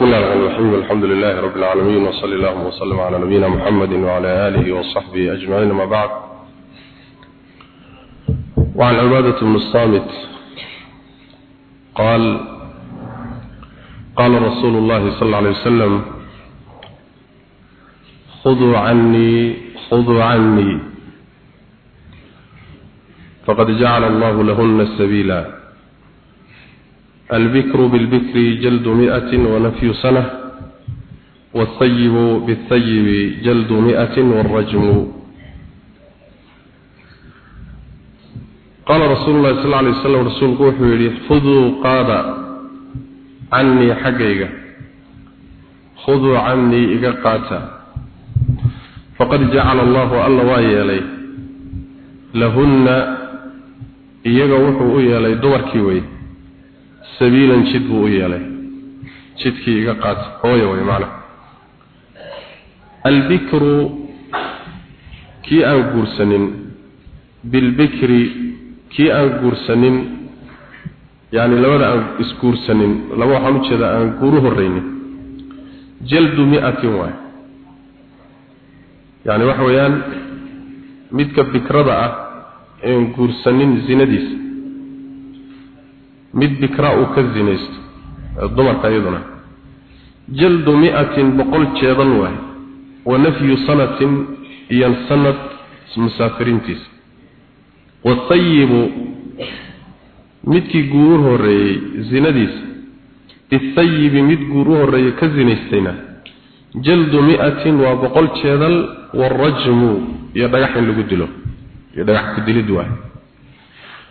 بسم الله الرحمن الرحيم. الحمد لله رب العالمين وصلى الله وسلم على نبينا محمد وعلى آله وصحبه أجمعين. ما بعد وعن عبادة بن الصامت قال قال رسول الله صلى الله عليه وسلم خذوا عني خذوا عني. فقد جعل الله لهن السبيلا البكر بالبكر جلد مئة ونفي سنة والثيب بالثيب جلد مئة والرجم قال رسول الله صلى الله عليه وسلم رسول قوح يري خذوا قاد عني حقيقة خذوا عني إقاقاتا فقد جعل الله الله واي إليه لهن إيقا وحو إليه دوركي ويه sabiilan jid buu u yeelay. Jidkii iga qaata hooya way macna albikru kii aan guursanin. Bilbikri kii aan guursanin. Yani labada aan isguursanin laba waxaan u jeedaa aan guuru horreynin jaldu mi'atin waay yani waxa weeyaan midka bikrada ah een guursanin zinadiisa mid bikra uu ka zinaysto dumarka iyaduna jaldu mi'atin boqol jeedal waay wa nafyu sanatin iyo sanad musaafiriintiisa. Wasayibu midkii guur horeeyey zinadiisa bisayibi mid guur u horeeyey ka zinaystayna jaldu mi'atin waa boqol jeedal warajmu iyo dhagax in lagu dilo iyo dhagax ku dilid waay.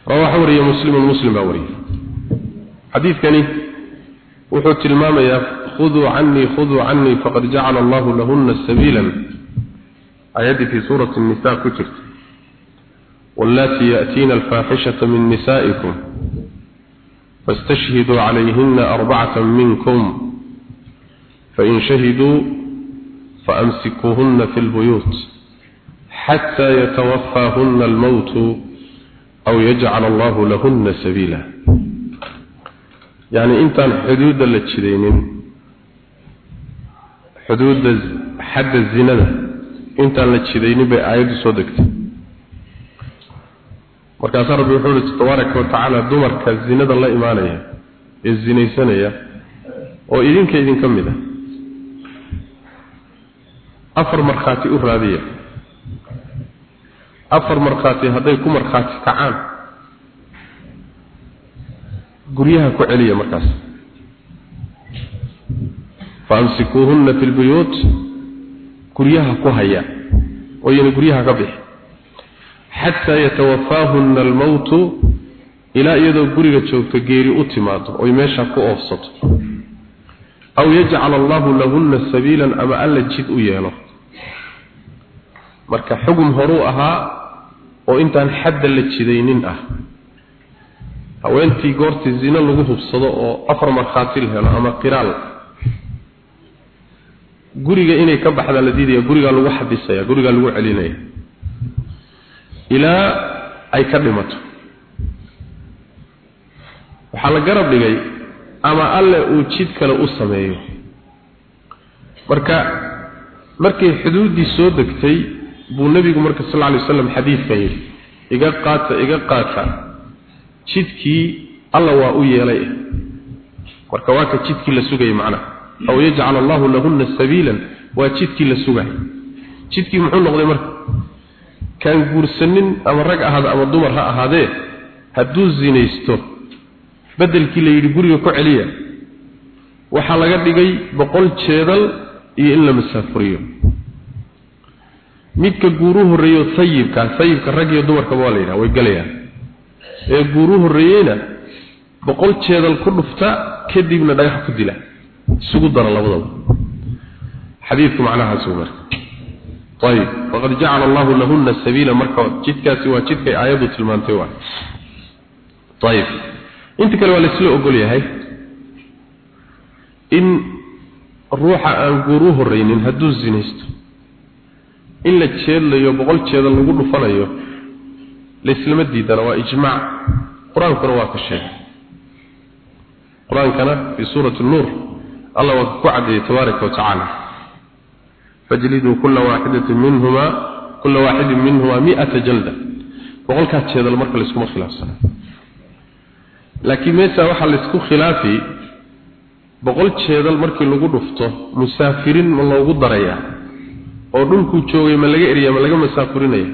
Rawaaxa wariye muslimun muslim baa wariyey xadiidkani wuxuu tilmaamayaa khuduu canii khuduu canii faqad jacala allahu lahuna sabiilan. Aayaddii fii suurati nisa ku jirta. Wallaati yaatiina alfaaxishata min nisaa'ikum fastashhiduu calayhina arbacata minkum fain shahiduu faamsikuuhunna fi lbuyuut xataa yatawafaahunna almowtu aw yajcala allahu lahuna sabiila yani intaan xuduudda la jidaynin xuduudda xadda zinada. Intaan la jidaynin bay aayaddu soo degtay. Markaasaa rabbi wuxuu ihi tabaaraka wa tacaala dumarka zinada la imaanaya ee zinaysanaya oo idinka idinka mid a afar markhaati u raadiya. Afar markhaati hadday ku markhaati kacaan guryaha ku celiya markaas. Faamsikuuhunna fi lbuyuut guryaha ku haya ooyna guryaha ka bixi. Xataa yatawafaahunna almowtu ilaa iyadoo guriga joogto geeri u timaado oy meesha ku oofsato. Aw yajcala allahu lahunna sabiilan ama alla jid u yeelo. Marka xugum horuu ahaa oo intaan xadda la jidaynin ah haweentii goortii zino lagu hubsado oo afar markhaati la helo ama qiraal. Guriga inay ka baxda la diidaya gurigaa lagu xabisaya gurigaa lagu celinaya. Ilaa ay ka dhimato. Waxaa la garab dhigay ama alle uu jid kale u sameeyo. Marka markay xuduuddii soo degtay buu nebigu marka sal lla lay waslam xadiidkan yidhi iga qaata iga qaata jidkii alla waa u yeelay. Marka waa ka jidkii la sugayay macnaha aw yajcal allahu lahunna sabiilan waa jidkii la sugayay jidkii muxuu noqday marka? Kaan guursanin ama rag ahaada ama dumar ha ahaadee hadduu zinaysto beddelkii la yidhi guriga ku celiya waxaa laga dhigay boqol jeedal iyo in la masaafuriyo. Midka guuru horreeyo sayibka sayibka rag iyo dumarkaba waa la yidhaha way galayaan ee guuru horreeyeyna boqol jeedal ku dhufta kadibna dhagax ku dila. Isugu dara labadaba xadiidku macnahaas uu marka. Ayib. Faqad jacala allahu lahunna sabiila marka jidkaasi waa jidkay aayaddu tilmaantay waay ayib. Inta kale waa laisla ogol yahay in ruuxa aan guuru horreynin hadduu zinaysto in la jeedlayo boqol jeedal lagu dhufanayo laislama diidana waa ijmaac qur'aankuna waa ka sheegay qur'aankana fii suurati nuur allah waa ku cadeeyay tabaaraka wa tacaala. Fajliduu kulla waaxidatin minhuma kulla waaxidin minhuma mi'ata jalda. Boqolkaa jeedal marka layskuma khilaafsana laakiin meesha waxaa laysku khilaafi boqol jeedal markii lagu dhufto musaafirin ma loogu darayaa. Oo dhulkuu joogay ma laga eriya ma laga masaafurinaya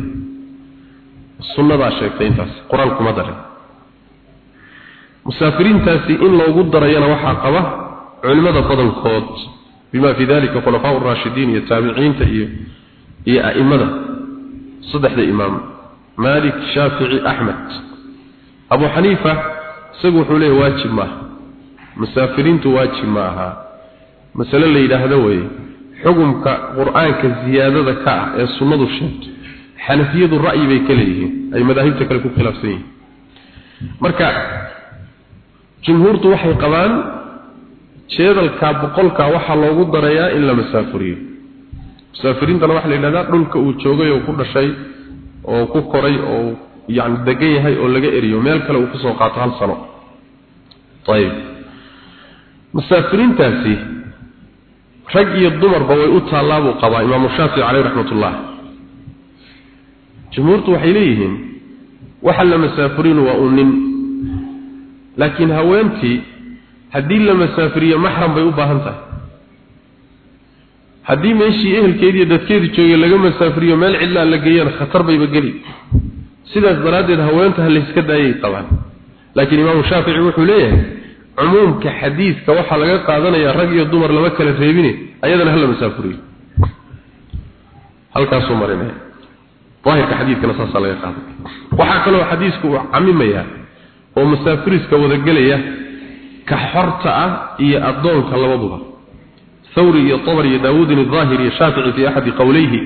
sunnadaa sheegtay intaas qur'aan kuma darin. Musaafiriintaasi in loogu darayana waxaa qaba culimada badankood bima fi dalika khulafaa raashidiin iyo taabiciinta iyo iyo a'imada. Saddexda imaam malik shaafici axmed. Abu xaniifa isagu wuxuu leeyahy waajib maaha musaafiriintu waajib ma aha. Masale la yidhaahdo weeye xukumka qur'aanka ziyaadada ka ah ee sunnadu sheegto xanafiyadu ra'yi bay ka leeyihiin ay madaahibta kale ku khilaafsan yihiin. Marka jumhuurtu waxay qabaan jeedalka boqolka waxaa loogu darayaa in la masaafuriyo. Musaafiriintana waxaa la yidhahdaa dhulka uu joogay oo ku dhashay oo ku koray oo yacni degan yahay oo laga eriyo meel kale uu ku soo qaato hal sano. Ayib. Musaafiriintaasi rag iyo dumarba way u taallaa buu qabaa imaamu shaafici caleyh raxmatullah jumhuurtu waxay leeyihiin waxa la masaafurinu waa uu nin. Laakiin haweentii haddii la masaafiriyo maxram bay u baahan tahay. Haddii meeshii ehelkeediiyo dadkeedii joogay laga masaafiriyo meel cidlaan la geeyana khatar bayba geli. Sidaas daraaddeed haweenta ha layska daayay qabaan laakiin imaamu shaafici wuxuu leeyahay cumuumka xadiidka waxaa laga qaadanayaa rag iyo dumar lama kala reebine ayadana hala masaafuriyo. Halkaasuu marinaya daahirka xadiidkana saasaa laga qaaday waxaa kaloo xadiisku uu camimayaa oo musaafiriska wadagelaya ka xorta ah iyo addoonka labaduba. Thawri iyo tabar iyo daawuudin idaahir iyo shaafici fii axadi qowleyhi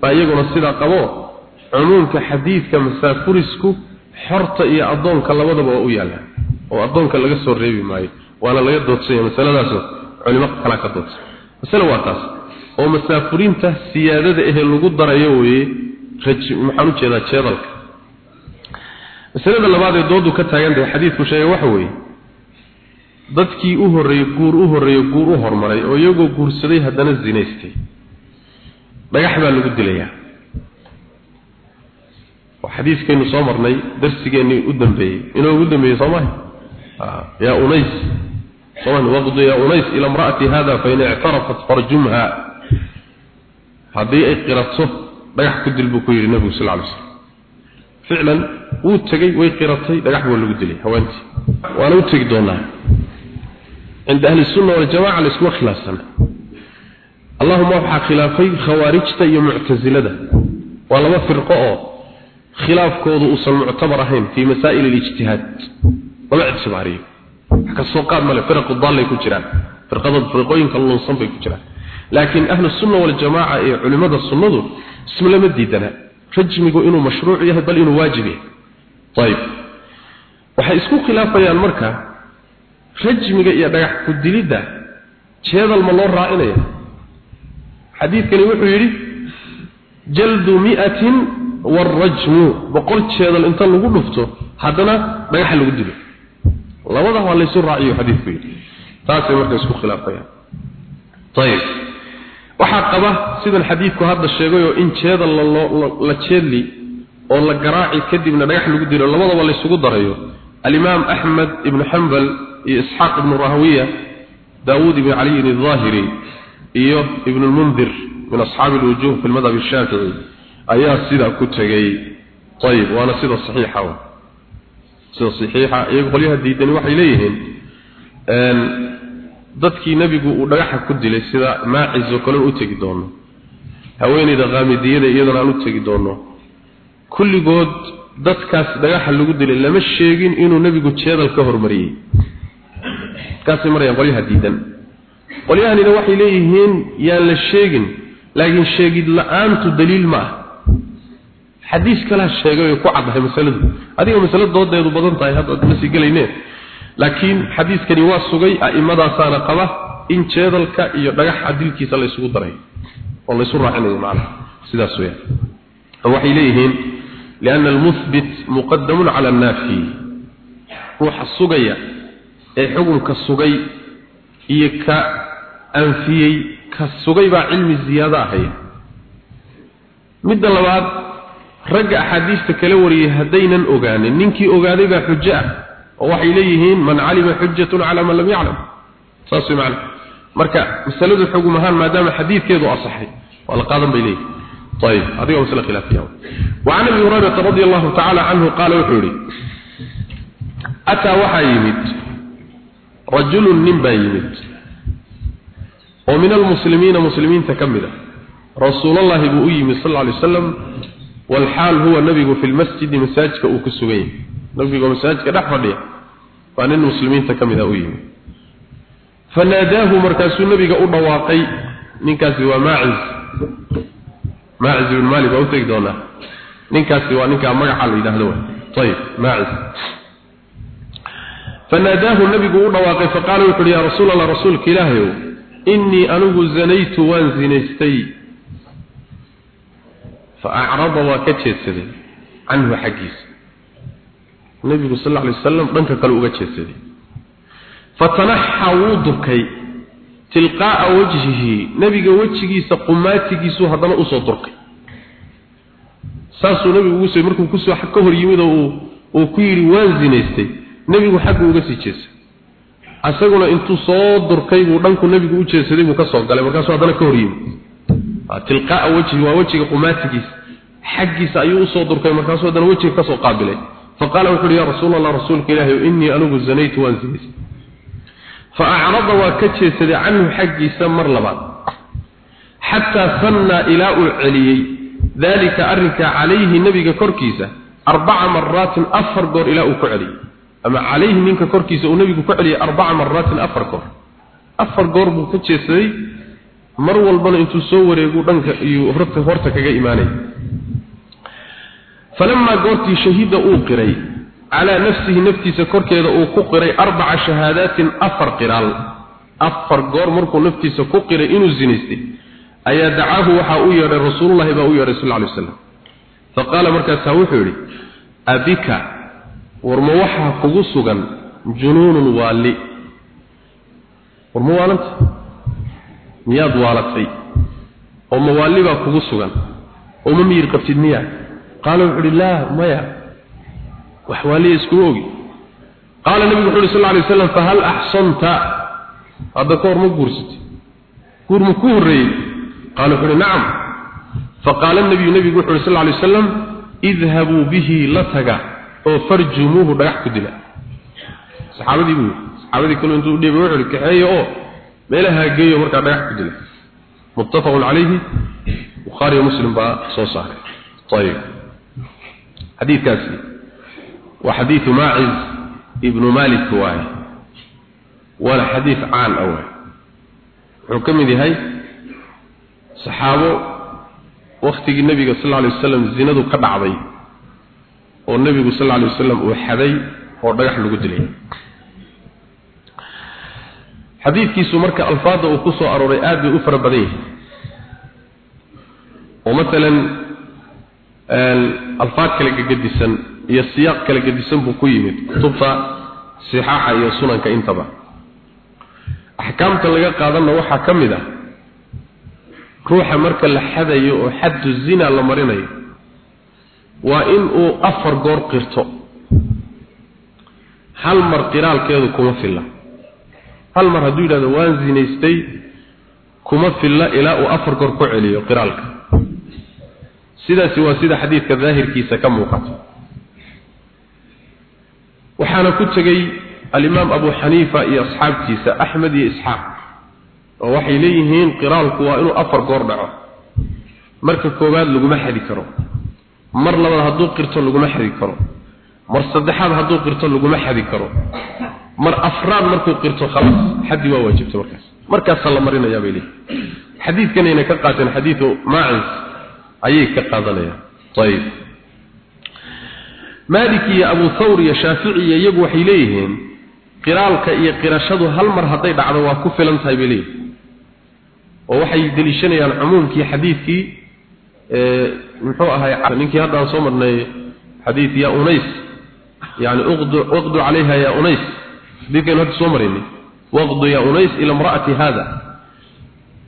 baa iyaguna sidaa qabo cumuumka xadiidka masaafurisku xorta iyo addoonka labadaba waa u yaalla oo addoonka laga soo reebi maayo. Waana laga doodsanya masaladaasoo culimo kala ka doodsan. Masale waa taas. Oo masaafuriinta siyaadada ehe lagu darayo weeye maxaan u jeedaa jeedalka masalada labaad ee doodu ka taagan tahay xadiidku sheegay waxa weeye dadkii u horreeyey guur u horreeyey guur u hormaray oo iyagoo guursaday haddana zinaystay. Dhagax baa lagu dilayaa. Oo xadiiskaynu soo marnay darsigeennii u dambeeyey. Inuu ugu dambeeyey soo maha yaa unays. Soo maha waqdu yaa unays ila imra'ati hada fa in ictarafat farjumha haddii ay qirato dhagax ku dil buu ku yidhi nebigu sal lla alay slam ficlan wuu tegey way qiratay dhagax buu lagu dilay haweentii. Waana u tegi doonaa. Cinda ahli sunna waljamaca layskuma khilaafsana allahuma waxaa khilaafay khawaarijta iyo muctasilada waa laba firqo oo khilaafkoodu uusan muctabar ahayn fii masaa'il alijtihaad. Lama ictibaariyo. Wax ka soo qaad male firaqu daallay ku jiraan. Firqada laakiin ahlu sunna waljamaca ee culimada sunnadu isma lama diidana rajmigu inuu mashruuc yahay bal inuu waajib yahay. Ayib waxay isku khilaafayaan marka rajmiga iyo dhagax ku dilidda jeedal ma loo raacinaya xadiidkani wuxuu yidhi jaldu mi'atin waarajmu boqol jeedal inta lagu dhufto haddana dhagaxa lagu dilo. Labada waa laysu raaciyo xadiidku yidhi. Taasay marka isku khilaafayaan. Ayib waxaa qaba sidan xadiidku hadda sheegayoo in jeedal la jeedli oo la garaaci kadibna dhagax lagu dilo labadaba laysugu darayo. Alimaam axmed ibnu xambal iyo isxaaq ibnu rahawiya daawuud ibn caliyin aldaahiri iyo ibnu lmundir min asxaabi alwujuh fi lmadhab ashaafici ayaa sidaa ku tegey ayib waana sida saxiixa sida saxiixa iyagu qolyaha diidani waxay leeyihiin dadkii nebigu uu dhagaxa ku dilay sida maacis oo kale u tegi doono haweeneyda qaamidiyada iyadana aan u tegi doono. Kulligood dadkaas dhagaxa lagu dilay lama sheegin inuu nebigu jeedal ka hormariyey. Dadkaasay marayaan qolyaha diidan. Qolyahanina waxay leeyihiin yaan la sheegin laakiin sheegid la'aantu daliil ma ah. Xadiis kalaa sheegay oo ku caddahay masaladu. Adiga masalo doodeedu badan tahay hadda ma sii gelayneen laakiin xadiiskani waa sugay a'immadaasaana qaba in jeedalka iyo dhagaxa dilkiisa la isugu daray oo la isu raacinayo macnaha sidaas weeyaan. Waxay leeyihiin lianna almuthbit muqadamun cala annaafi. Ruuxa sugaya ee xukunka sugay iyo ka anfiyey ka sugay baa cilmi ziyaado ahaya midda labaad ragga axaadiista kala wariyay haddaynan ogaanin. Ninkii ogaaday baa xujo ah oo waxay leeyihiin man calima xujatun calaa man lam yaclam saas way macana marka masaladu xugum ahaan maadaama xadiidkeedu asaxay waa la qaadan bay leeyihin ayib adiga masale khilaafiya وعن ابي هريره رضي الله تعالى عنه قال وحوري اتى وحا يمد رجل نبا يمد ومن المسلمين مسلمين تكمله رسول الله بو يمد صلى الله عليه وسلم والحال هو النبي في المسجد مساجك nabiga masaajidka dhex fadhiya. Waa nin muslimiinta ka mid ah u yimi fanaadaahu markaasuu nabiga u dhawaaqay. Ninkaasi waa maaciz. Maaciz ibn malik baa u tegi doonaa. Ninkaasi waa ninkaa magaca la yidhaahdo wey ayib maaciz. Fanaadaahu nabigu u dhawaaqay faqaala wuxu uhi yaa rasuul allah rasuulka ilaahayow innii anigu zanaytu waan zinaystay. Fa acrada waa ka jeedsaday canhu xaggiisa nabigu sal alay wasalam dhanka kale uga jeedsaday fatanaxa wuu durkay tilqaa'a wajhihi nabiga wejigiisa qumaatigiisu haddana u soo durkay. Saasuu nabigu ugu soo markuu ku soo ka hor yimid oo uu ku yidhi waan zinaystay. Nebigu xaggu uga sii jeesay. Asaguna intuu soo durkay buu dhanku nebigu u jeesaday buu ka soo galay markaasuu haddana ka hor yimid. Tilqaa'a wajhi waa wejiga qumaatigiisa. Xaggiisa ayuu u soo durkay markaasuu haddana wejiga ka soo qaabilay faqaala wuxu uhi yaa rasuul allah rasuulka ilaahi innii anigu zanaytu waan zinaystay فأعرض وكجسد عنه حقي سمر لبعض حتى ثنى إلى العلي ذلك أرك عليه النبي كركيسة أربع مرات أفر قر إلى أكعلي أما عليه منك كركيسة ونبي كعلي أربع مرات أفر قر أفر قر بكجسد مر والبن انتو سور يقول أنك يهربت هورتك إيماني فلما قلت شهيد أوقري على نفسه نفتي سكركيدا او كقري اربع شهادات افر قرال افر غور مركو نفتي سكقري انو زينستي ايا دعاه وحا او يرى رسول الله با او يرى صلى الله عليه وسلم فقال مركز سوحوري ابيك ورما وحا كوغو سغن جنون والي ورما والنت مياد والتي qaala wuxuu yidhi laa maya wax waaliya iskuma ogi. Qaala nebigu wuxu uhi sal alay waslam fahal axsanta hadda ka hor ma guursatay guur ma ku horreeyey? Qaala wuxu uhi nacam. Faqaala nabiyu nebigu wuxu uhi sal alay wasalam idhabuu bihi la taga oo farjumuuhu dhagax ku dila. Saxaabadii buu saxaabadii kaloo intuu dhiibay wuxu uhi kaxeeya oo meelaha geeyo markaa dhagax ku dila. Muttafaqun calayhi bukhaariyo muslim baa soo saaray. Ayib xadiidkaasi waa xadiidu maaciz ibnu maalik waaye. Waana xadiid caan ah waay wuxuu ka mid yahay saxaabo waktigii nebiga sal alay wasalam zinadu ka dhacday oo nebigu sal alay wasalam uu xaday oo dhagax lagu dilay. Xadiidkiisu marka alfaadda uu ku soo arooray aad bay u fara badan yahay oo maalan alfaad kale gagadisan iyo siyaaq kala gedisan buu ku yimid kutubta sixaaxa iyo sunanka intaba. Axkaamta laga qaadanna waxaa ka mid ah ruuxa marka la xadayo oo xaddu zina la marinayo waa in uu afar goor qirto. Hal mar qiraalkeedu kuma filla. Hal mar hadduu yidhahdo waan zinaystay kuma filla ilaa uu afar goor ku celiyo qiraalka sidaasi waa sida xadiidka daahirkiisa ka muuqata. Waxaana ku tegey alimaam abu xaniifa iyo asxaabtiisa axmed iyo isxaaq oo waxay leeyihiin qiraalku waa inuu afar goor dhaco. Marka koowaad laguma xadi karo. Mar labaad hadduu qirto laguma xadi karo. Mar saddexaad hadduu qirto laguma xadi karo. Mar afraad markuu qirto khalaas xaddi waa waajibta markaas. Markaasaa la marinayaa bay leeyihiin xadiidkanayna ka qaateen xadiidu maacis ayay ka qaadanayaan. Ayib maalik iyo abu thawr iyo shaafici iyagu waxay leeyihiin qiraalka iyo qirashadu hal mar hadday dhacdo waa ku filan tahay bay leeyihiin oo waxay deliishanayaan cumuumkii xadiidkii muxuu ahay ninkii hadda soo marnay xadiid yaa unays yani waqdu calayha yaa unays xadiidkaynu hadda soo maraynay waqdu yaa unays ila imra'ati haada.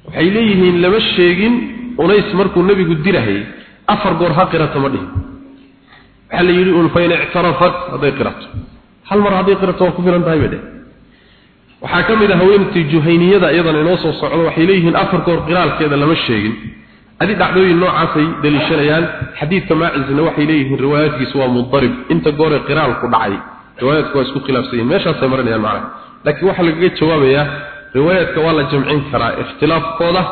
Waxay leeyihiin lama sheegin unays markuu nebigu dirahayay afar goor ha qirato ma dhihin. Waxaa la yidhi un fain ictarafat hadday qirato hal mar hadday qirato waa ku filan tahay bay dheh waxaa ka mid ah haweentii juhayniyada iyadana inoo soo socdo waxay leeyihiin afar goor qiraalkeeda lama sheegin. Adi dhacdooyin noocaasay daliishanayaan xadiidka maacisna waxay leeyihiin riwaayaadkiisu waa mudarib. Inta gooree qiraalku dhacay riwaayaadku waa isku khilaafsan yihiin meeshaasay marinayaan macnaha. Laakiin waxaa lagaga jawaabayaa riwaayaadka waa la jamcin karaa ikhtilaafkooda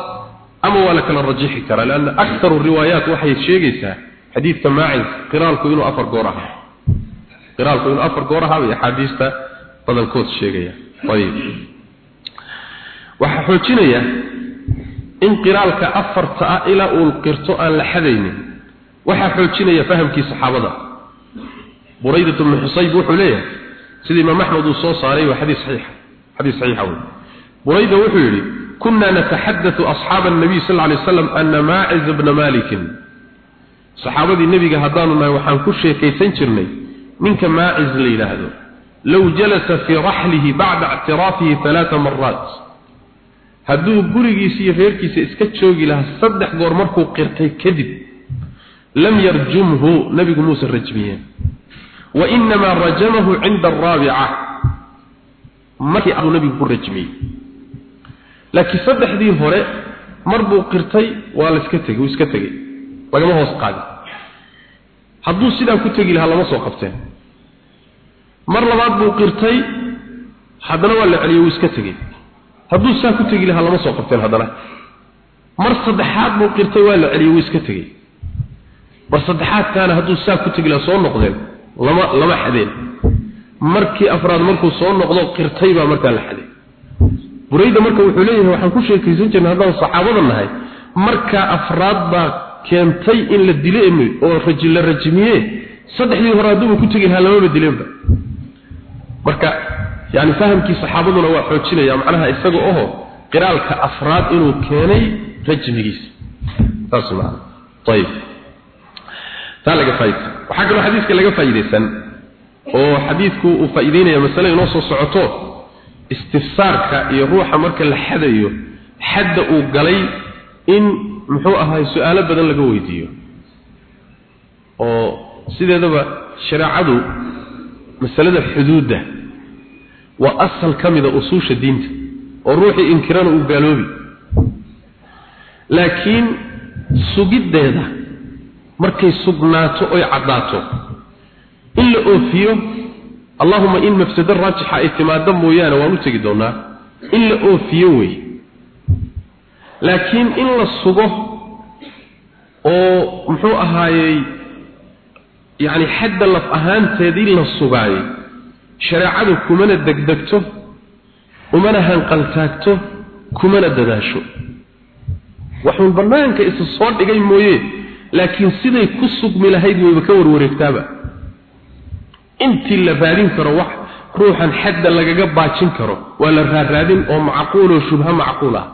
ama waa la kala rajixi karaa lanna aktaru riwaayaat waxay sheegaysaa xadiidka maacis qiraalku inuu afar goor ahaa. Qiraalku inuu afar goor ahaa bay axaadiista badankood sheegaya ayib. Waxaa xoojinaya in qiraalka afarta ah ilaa uu qirto aan la xadaynin waxaa xoojinaya fahamkii saxaabada. Buraydat bnu xusayb wuxuu leeyahay sida imaam axmed uu soo saaray waa xadiis saxiixa xadiis saxiixa wey burayda wuxuu yidhi kunaa nataxadatu asxaaba annabiy sal lla alay waslam ana maaciz bna malikin saxaabadii nebiga haddaanu nahay waxaan ku sheekaysan jirnay ninka maaciz la yidhaahdo low jalasa fii raxlihi bacda ictiraafihi alaaa maraat hadduu gurigiisa iyo reerkiisa iska joogi lahaa saddex goor markuu qirtay kadib lam yarjumhu nebigu muusan rajmiyeen wa inamaa rajamahu cinda araabica markii abuu nebigu ku rajmiyey laakiin saddexdii hore mar buu qirtay waa la iska tegey wuu iska tegey lagama hoos qaadin. Hadduu sidaa ku tegi lahaa lama soo qabteen. Mar labaad buu qirtay haddana waa la celiyey wuu iska tegey hadduu saa ku tegi lahaa lama soo qabteen haddana. Mar saddexaad buu qirtay waa la celiyey wuu iska tegey mar saddexaadkaana hadduu saa ku tegi lahaa soo noqdeen lama lama xadeen. Markii afraad markuu soo noqdo qirtay baa markaa la xaday burayda marka wuxuu leeyahay waxaan ku sheekaysan jirnay haddaan saxaabada nahay markaa afraad baa keentay in la dilo oo raji la rajmiye saddexdii hore hadduuba ku tegi lahaa lamaba dileenba marka yani fahamkii saxaabaduna waa xoojinaya macnaha isaga oho qiraalka afraad inuu keenay rajmigiisa. Saas macna ayib taa laga faa'iideysan waxaa kaloo xadiiska laga faa'iideysan oo xadiidku uu faa'iideynaya masale inoo soo socoto istifsaarka iyo ruuxa marka la xadayo xadda uu galay in muxuu ahaay su'aalo badan laga weydiiyo. Oo sideedaba shareecadu masalada xuduudda waa asal ka mida usuusha diinta oo ruuxii inkirana uu gaaloobi. Laakiin sugiddeeda markay sugnaato oy caddaato in la oofiyo allahuma in mafsado raajixa ay timaado mooyaane waan u tegi doonaa. In la oofiyo wey. Laakiin in la sugo oo muxuu ahaayey yacni xadda laf ahaanteedii la sugaayey shareecadu kumana degdegto umana hanqaltaagto kumana dadaasho. Waxuun bannaanka isa soo dhigay mooye laakiin siday ku sugmi lahayd wayba ka warwareegtaaba intii la raadin karo wax ruuxan xadda lagaga baajin karo waa la raaraadin oo macquuloo shubha macquul ah.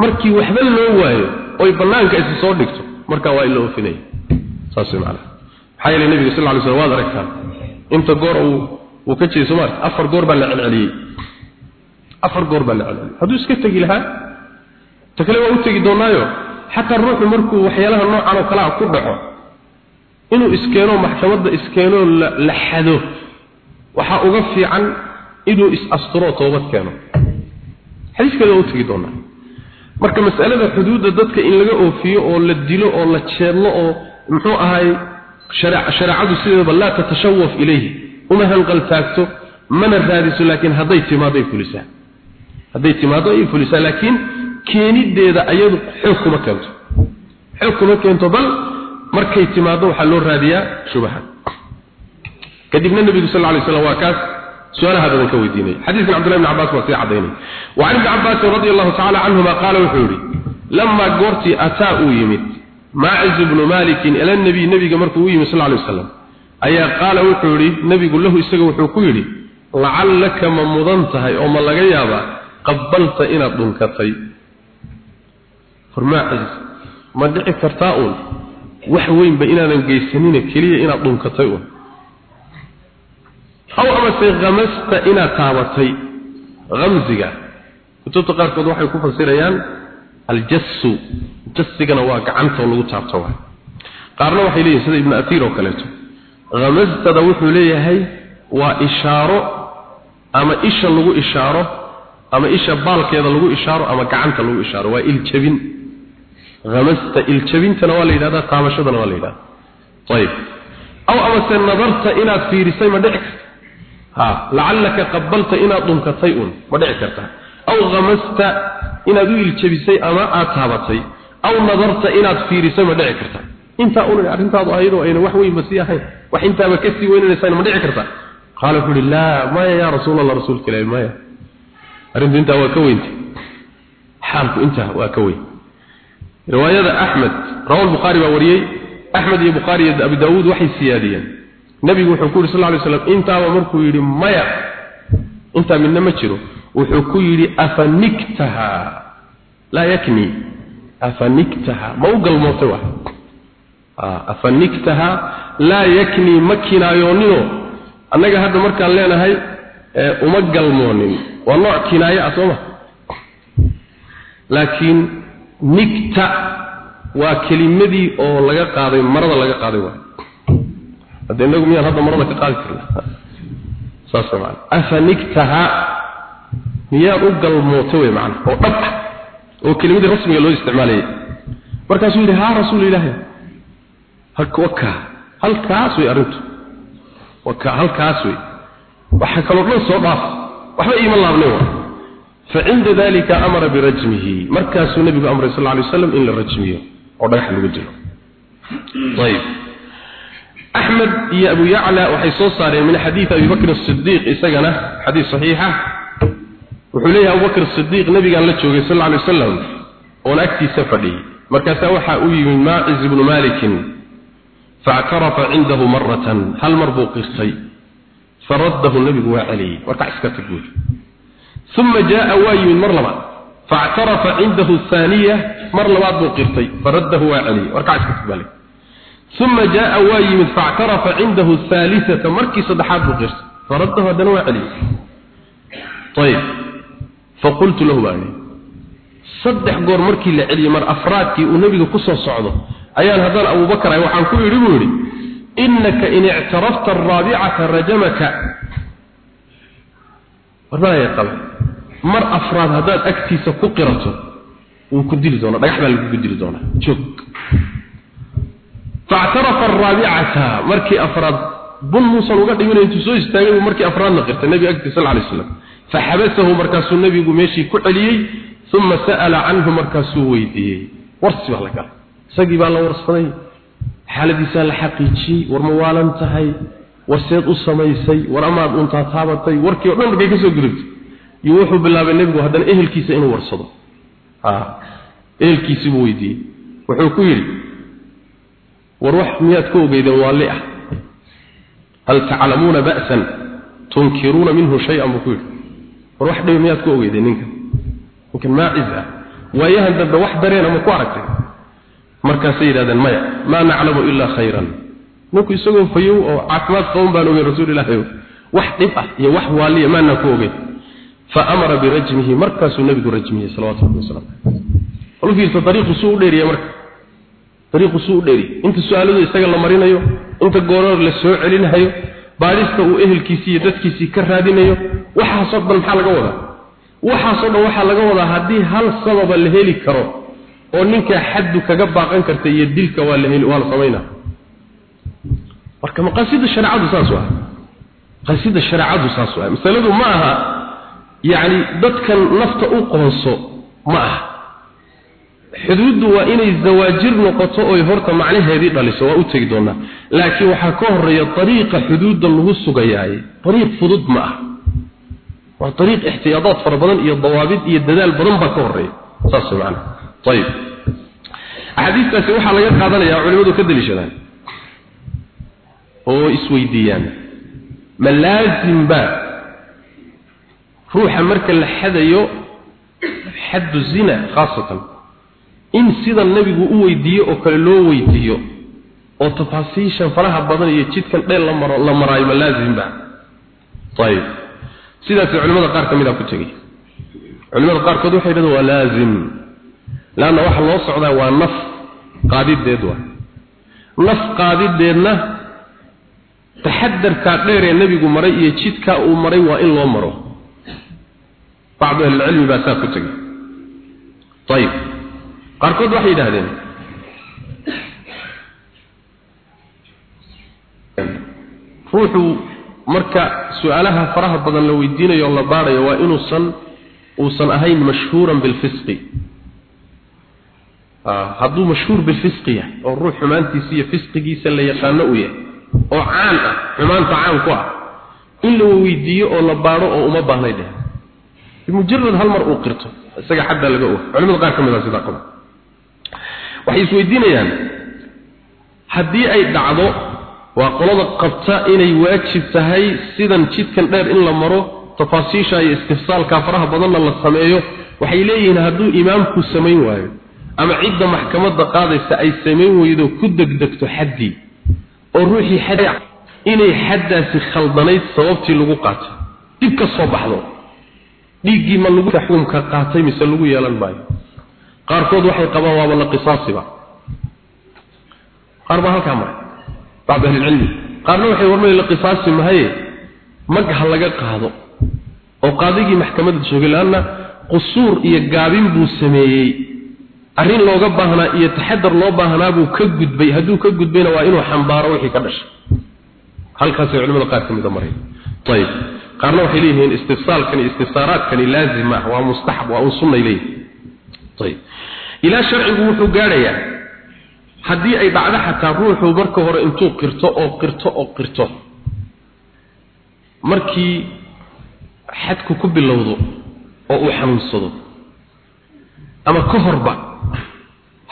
Markii waxba loo waayo oy bannaanka isa soo dhigto markaa waa in la oofinaya saas way macanaha maxaa yeelay nebiga sal lla ly slam waad aragtaa inta goor uu uu ka jeeso maarta afar goor baa la celceliyey. Afar goor baa la celceliyey. Hadduu iska tegi lahaa ta kale waa u tegi doonaayo. Xataa ruuxu markuu waxyaalaha noocan oo kalea ku dhaco inuu iskeeno maxkamadda iskeenoo la xado. Waxaa uga fiican inuu is-asturo toobad keeno. Xadiiskeeda waa u tegi doonaa. Marka mas'alada xuduudda dadka in laga oofiyo oo la dilo oo la jeedlo oo muxuu ahaay shareecadu sideedaba laa tatashawaf ilayhi. Uma hanqal taagto mana raadiso laakiin hadday timaado ay fulisaa. Hadday timaado ay fulisaa laakiin keenideeda ayadu xoog kuma keento. Xoog kuma keento bal markay timaado waxaa loo raadiyaa shubaha. Kadibna nabigu sal alay slam waa kaas su'aalaha badan ka weydiinaya xadiidkan cabdullahi bn cabbaas waa sii cadaynay wa can ibni cabbaasin radi allahu tacala canhuma qaala wuxuu yihi lamaa goortii ataa uu yimid maaciz ibnu malikin ila nebiga markuu u yimid sal lay waslam ayaa qaala wuxuu yihi nebigu lahu isaga wuxuu ku yidhi lacallaka ma mudan tahay oo ma laga yaabaa qabalta inaad dhunkatay. Hormaaciz ma dhici kartaa uun wax weynba inaadan geysanina keliya inaad dhunkatay uun aw amase khamasta inaad taabatay khamsiga kutubta qaarkood waxay ku fasirayaan aljassu. Jassigana waa gacanta lagu taabto waay qaarna waxay leeyihiin sida ibnu atiir oo kaleeto. Hamastada wuxuu leeyahay waa ishaaro ama isha lagu ishaaro ama isha baalkeeda lagu ishaaro ama gacanta lagu ishaaro waa iljabin hamasta iljabintana waa la yidhahdaa taabashadana waa la yidhahdaa. Ayib. Aw amase nadarta inaad fiirisay ma dhici karta. Ha lacallaka qabalta inaad dhunkatay un ma dhici karta. Aw hamasta inaad u iljabisay ama aad taabatay. Aw nadarta inaad fiirisay ma dhici karta. Intaa un arrintaadu ayadoo ayna wax weynba sii ahayn wax intaaba ka sii weynanaysaan ma dhici karta. Qaala wuxuu ihi laa maya yaa rasuul allah rasuulka ilaahi maya arrintu intaa waa ka weynta xaalku intaa waa ka weyn riwaayada axmed rawaal bukhaari baa wariyey. Axmed iyo bukhaari iyo abu daawuud waxay siyaadiyeen. Nabigu wuxuu ku yidhi sal ly slam intaaba markuu yidhi maya. Intaa midna ma jiro. Wuxuu ku yidhi afaniktaha. Laa yakni. Afaniktaha. Ma u galmootay wa afaniktaha. Laa yakni ma kinaayoonino annaga hadda markaan leenahay uma galmoonin. Waa nooc kinaaye ah sooma laakiin nikta waa kelimadii oo laga qaaday marada laga qaaday waay. Hadda inagu miyaan hadda marada ka qaadi karna. Saas macana afaniktaha miyaad u galmootay wey macana oo dhab ah oo kelimadii rasmiga loo isticmaalayay markaasuu yidhi haa rasuul ilaahi waka halkaas wey arrintu. Waka halkaas wey waxa kaloo dhan soo dhaaf. Waxba iima laabnay wa فعند ذلك أمر برجمه مركز النبي أمر صلى الله عليه وسلم إلا رجمه ودغح لو جلو طيب أحمد يا أبو يعلى وحيصو صار من حديث أبي بكر الصديق إسجنا حديث صحيحة وحليه أبو بكر الصديق نبي قال له صلى الله عليه وسلم ونأكتي سفري مركز وحا أوي من ماعز بن مالك فاعترف عنده مرة هل مربوق الصي فرده النبي uma jaaa waa yimid mar labaad faاctarafa cindahu aaniya mar labaad buu qirtay faraddahu waa celiyey warkaaskasubale uma jaaa waa yimid faاctarafa cindahu haaliata markii saddexaad buu qirtay faraddahu haddana waa celiyey ayb faqultu lahu baa saddex goor markii la celiyey mar afraadkii uu nebiga ku socdo ayaan haddana abubakar ahay waxaan ku idhi buu yidhi inaka in ictarafta araabicata rajamaka warbaa yaqal mar afraad hadaad agtiisa ku qirato uu ku dili doono dhagax baa lagu dili doona joog. Ta'tarafa ar-rabi'ata markii afraad bun musa uga dhiminay intuu soo istaagay markii afraadna qirtay nabi agti sallallahu alayhi wasallam. Fa markaasuu nabigu meeshii ku celiyay thumma sa'ala anhu markaasuu weydiiyay warsi baa la galay. Sagii baa la warsaday xaaladiisa la xaqiijiyay war ma waalan tahay war seed u samaysay war amaad untaa taabatay warkii oo dhan markay ka soo gudubtay. Iyo wuxuu bilaabay nebigu haddana ehelkiisa inuu warsado. Ehelkiisii buu weydiiyey. Wuxuu ku yidhi war wax miyaad ka ogeydeen waalli ah. Hal taclamuuna ba'san? Tunkiruuna minhu shay-an? buu ku yidhi. War wax dhiba miyaad ka ogeydeen ninkan ninkan maaciz ah. Waayahan dambe wax dareena ma ku aragtay? Markaasay yidhahdeen maya maa naclamu ilaa khayran ninku isagoo fayow oo caafimaad qaban baan ogeyn rasuul ilaahi wax dhib ah iyo wax waaliya maanaan ku ogeyn. Fa amara birajmihi markaasuu nebigu rajmiyey salawatu rabbi wasalam walu fiirsa dariiqu suu u dheeriya marka. Dariiqu suu u dheeriya. Inta su'aaladu isaga la marinayo inta gooroor la soo celinayo baadhista uu ehelkiisii iyo dadkiisii ka raadinayo waxaasoo dhan maxaa laga wadaa? Waxaasoo dhan waxaa laga wadaa haddii hal sababa la heli karo oo ninka xaddu kaga baaqan karta iyo dilka waa la heli waa la sameynaa marka maqaasida sharciyadu saas waa. Qasida sharciyadu saas waa. Misaladu ma aha. Yaani dadkan nafta u qoonso ma aha. Xuduuddu waa inay zawaajir noqoto oy horta macnaheedii dhaliso waa u tegi doonaa laakiin waxaa ka horreeya dariiqa xuduudda lagu sugayaay dariiq fudud ma ah waa dariiq fara badan iyo dawaabid iyo dadaal badan baa ka horreeya saas subhanahu tayib. Ahadiistaasi waxaa laga qaadanayaa culimadu ka dalishadaan oo isweydiiyaan. Ma laazim ba ruuxa marka la xadayo xaddu zina khaasatan. In sida nebigu u weydiiyo oo kale loo weydiiyo oo tafaasiishan faraha badan iyo jidkan dheel la maro la maraayo ma laazim ba ayib sidaas culimada qaar ka mid ah ku tegay culimada qaarkood waxay yidhahdeen waa laazim. Laanna waxa loo socdaa waa naf qaadideed waa. Naf qaadideedna taxadarkaa dheer ee nebigu maray iyo jidkaa uu maray waa in loo maro. Bacdu ahlilcilmi baa saa ku tegay. Ayib qaarkood waxay yidhaahdeen ruuxu marka su'aalaha faraha badan la weydiinayo oo la baadhayo waa inuusan uusan ahayn mashhuuran bilfisqi. Hadduu mashhuur bilfisqi yahay oo ruux xumaantiisa iyo fisqigiisa la yaqaano uu yahay oo caan ah xumaanta caan ku ah. In la weydiiyo oo la baadho oo uma baahnay dheh bimujarad hal mar uu qirto isaga xadda laga og culimada qaar ka mid ah sidaa qaba waxay isweydiinayaan haddii ay dhacdo waa qolada qabta inay waajib tahay sidan jidkan dheer in la maro tafaasiisha iyo istifsaalka faraha badanna la sameeyo waxay leeyihiin hadduu imaamku samayn waayo ama cidda maxkamadda qaadaysa ay samayn weydo ku degdegto xaddii oo ruuxii xad inay xaddaasi khaldanayd sababtii lagu qaatay dib ka soo baxdo. Dhiiggii ma lagu xukumka qaatay mise lagu yeelan maayo qaarkood waxay qabaan waaba la qisaasiba. Qaar baa halkaa maray. Bacd ahlilcilmi qaarna waxay warmay la qisaasi mahaye mag ha laga qaado. Oo qaadigii maxkamadda joogay laanna qusuur iyo gaabin buu sameeyey arrin looga baahnaa iyo taxadar loo baahnaa buu ka gudbay. Hadduu ka gudbayna waa inuu xambaaro wixii ka dhashay. Halkaasay culimada qaar ka mida maray ayib qaarna waxay leeyihiin istifsaalkan iyo istifsaaraadkani laazim ah waa mustaxab waa un sunnay leeyihiin ayib ilaa sharcigu wuxuu gaadhayaa. Haddii ay dhacdo xataa ruuxu marka hore intuu qirto oo qirto oo qirto markii xadku ku bilowdo oo uu xanuunsado ama ka horba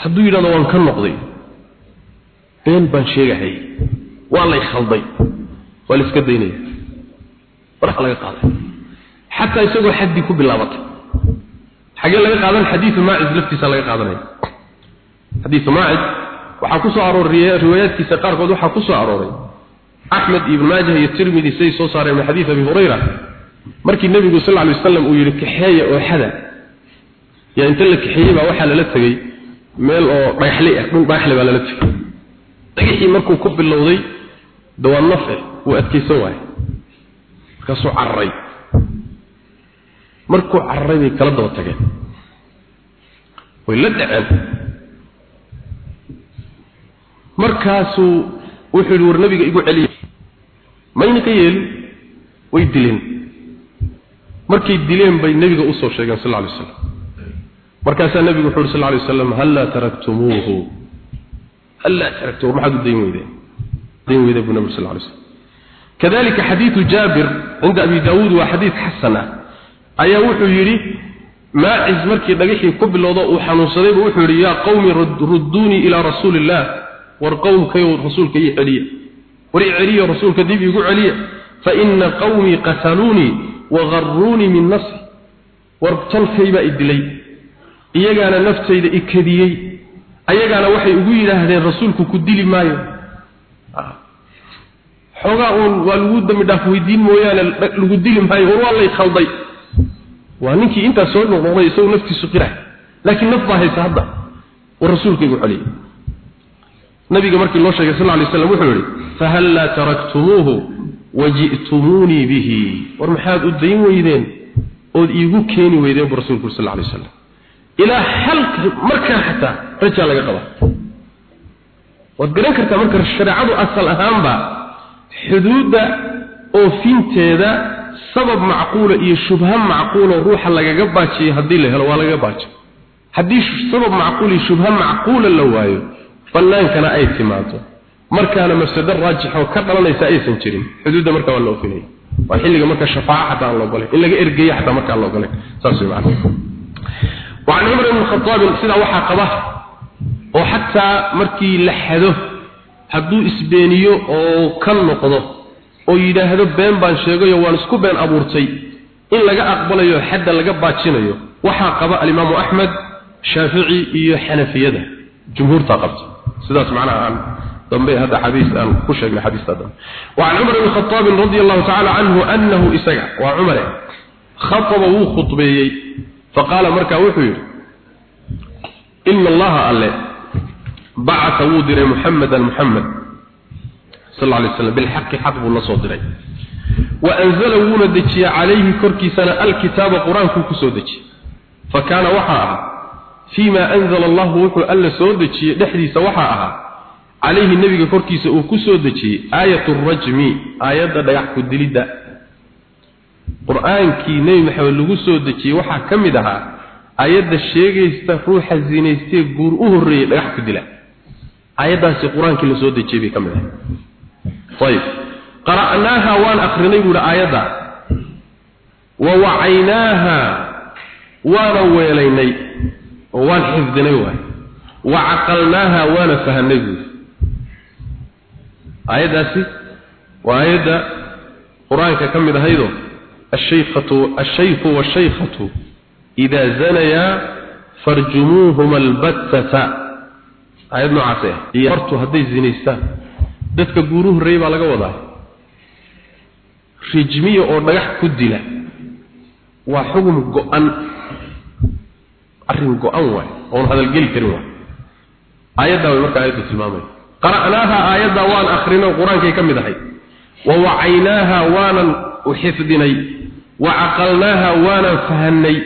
hadduu yidhahdo waan ka noqday been baan sheegahay waa lay khalday waa la iska daynaya warxa laga qaaday. Xataa isagoo xaddii ku bilaabatay. Xagee laga qaadan xadiidu maacis laftiisa laga qaadanaya xadiidu maacis waxaa ku soo arooriyay riwaayaadkiisa qaarkood waxaa ku soo arooray. Axmed ibn maajah iyo tirmidi say soo saareen min xadiis abi hurayra. Markii nebigu sal lla lay wasalam uu yidhi kaxeeya oo xada yaa inta la kaxeeyey baa waxaa lala tegey meel oo dhagaxli ah dhul dhagaxli baa lala tegey dhagaxii markuu ku bilowday dawaa nafe wuu adkaysan waayey. Markaasuu cararay markuu cararay bay kala daba tageen. Way la dhaceen. Markaasuu wuxuu yidhi war nabiga igu celiya mayna ka yeelin way dileen. Markay dileen bay nebiga u soo sheegeen sal alay slam markaasaa nebigu wuxu uhi sal lay waslam hallaa taraktumuuhu? Hallaa taraktumuuhu? Maxaad u dayn weydeen. Dayn weydeen buu nabig sal lay slam kadalika xadiidu jaabir cinda abi daawuud waa xadiid xasan ah. Ayaa wuxuu yidhi maacis markii dhagaxii ku bilowdo uu xanuunsaday buu wuxuu yidhi yaa qawmi rudduunii ilaa rasuuli illah war qowmkayow rasuulka ii celiya. War ii celiya rasuulka dib iigu celiya. Fa ina qawmii qataluunii wagaruunii min iyagaana naftayda i kadiyey ayagaana waxay ugu yidhaahdeen rasuulku ku dili maayo. Xoogaa uun waa lagu dambi dhaaf weydiin mooyaane lagu dili maayo war waa lay khalday. Waa ninkii intaas soo noqnoqday isagoo naftiisu qiraay laakiin naf baa haysa hadda. War rasuulka igu celiya nabiga markii loo sheegay sallallahu alayhi wasallam wuxuu yiri fahalla taraktumuhu waji'tumunii bihi? War maxaad u dayn weydeen ood iigu keeni weydeen bu rasuulku sallallahu alayhi wasallam ila halka markaa xataa raja laga qaba. Wad garan kartaa marka shariicadu asal ahaanba xuduudda oofinteeda sabab macquula iyo shubha macquula ruuxa lagaga baajiyo haddii la helo waa lagaga baajiyo. Haddii sabab macquul iyo shubha macquula la waayo bannaankana ay timaado markaana mafsado raajix oo ka dhalanaysa aysan jirin. Xuduudda markaa waa la ofinaya waa xilliga marka shafaaca xataa aan la in laga ergeeyo xataa markaa aan la saas way macnaha وعن عمر بن الخطاب سيدا waxaa qaba oo xataa markii la xado haduu isbeeniyo oo kan noqdo oo yiraahdo been baan sheegayo waan isku been abuurtay in laga aqbalayo xadda laga baajinayo waxaa qaba al-Imam Ahmad Shafi'i iyo Hanafiyada jumhuurta qabta sidaas macnaha aan dambe hada xadiis aan ku sheegnay xadiistadan وعن عمر بن الخطاب رضي الله تعالى عنه أنه إسجع وعمر خطب وخطبيي faqaala markaa wuxuu yidhi ina allaha alle bacata wuu diray muxamedan muxamed sal lla alay slam bilxaqi xaq buu la soo diray. Wa anzala wuuna dejiyey calayhi korkiisana alkitaaba qur'aankuu ku soo dejiyey fa kaana waxaa ahaa fii ma anzala allahu wuxuu alla soo dejiyey dhexdiisa waxaa ahaa calayhi nebiga korkiisa uu ku soo dejiyey aayat rajmi aayadda dhagax ku dilidda qur'aankii nebi maxamed lagu soo dejiyey waxaa ka mid ahaa aayadda sheegaysta ruuxa zinaystee guur u horreeyey dhagax ku dila. Aayaddaasi qur'aankii la soo dejiyey bay ka mid ahay ayib. Qara'naaha waan akrinay buuhi aayadda. Wa wacaynaaha waana weelaynay. Oo waan xifdinay waay. Wa caqalnaaha waana fahanay buuhi aayaddaasi waa aayadda qur'aanka ka mid ahaydoo ashaykhatu ashaykhu waashaykhatu idaa zanayaa farjumuuhuma albattata aayad noocaas ah iyo martu hadday zinaystaan dadka guuru horreeyey baa laga wadaa rijmiya oo dhagax ku dila waa xugum go-an arrin go-an waay oon hadalgeli karin waay aayaddaa way marka aayaddu tilmaamaya qara'naaha aayaddaa waan akrinay qur'aankay ka mid ahay wa wacaynaaha waanan u wa caqalnaaha waanan fahanay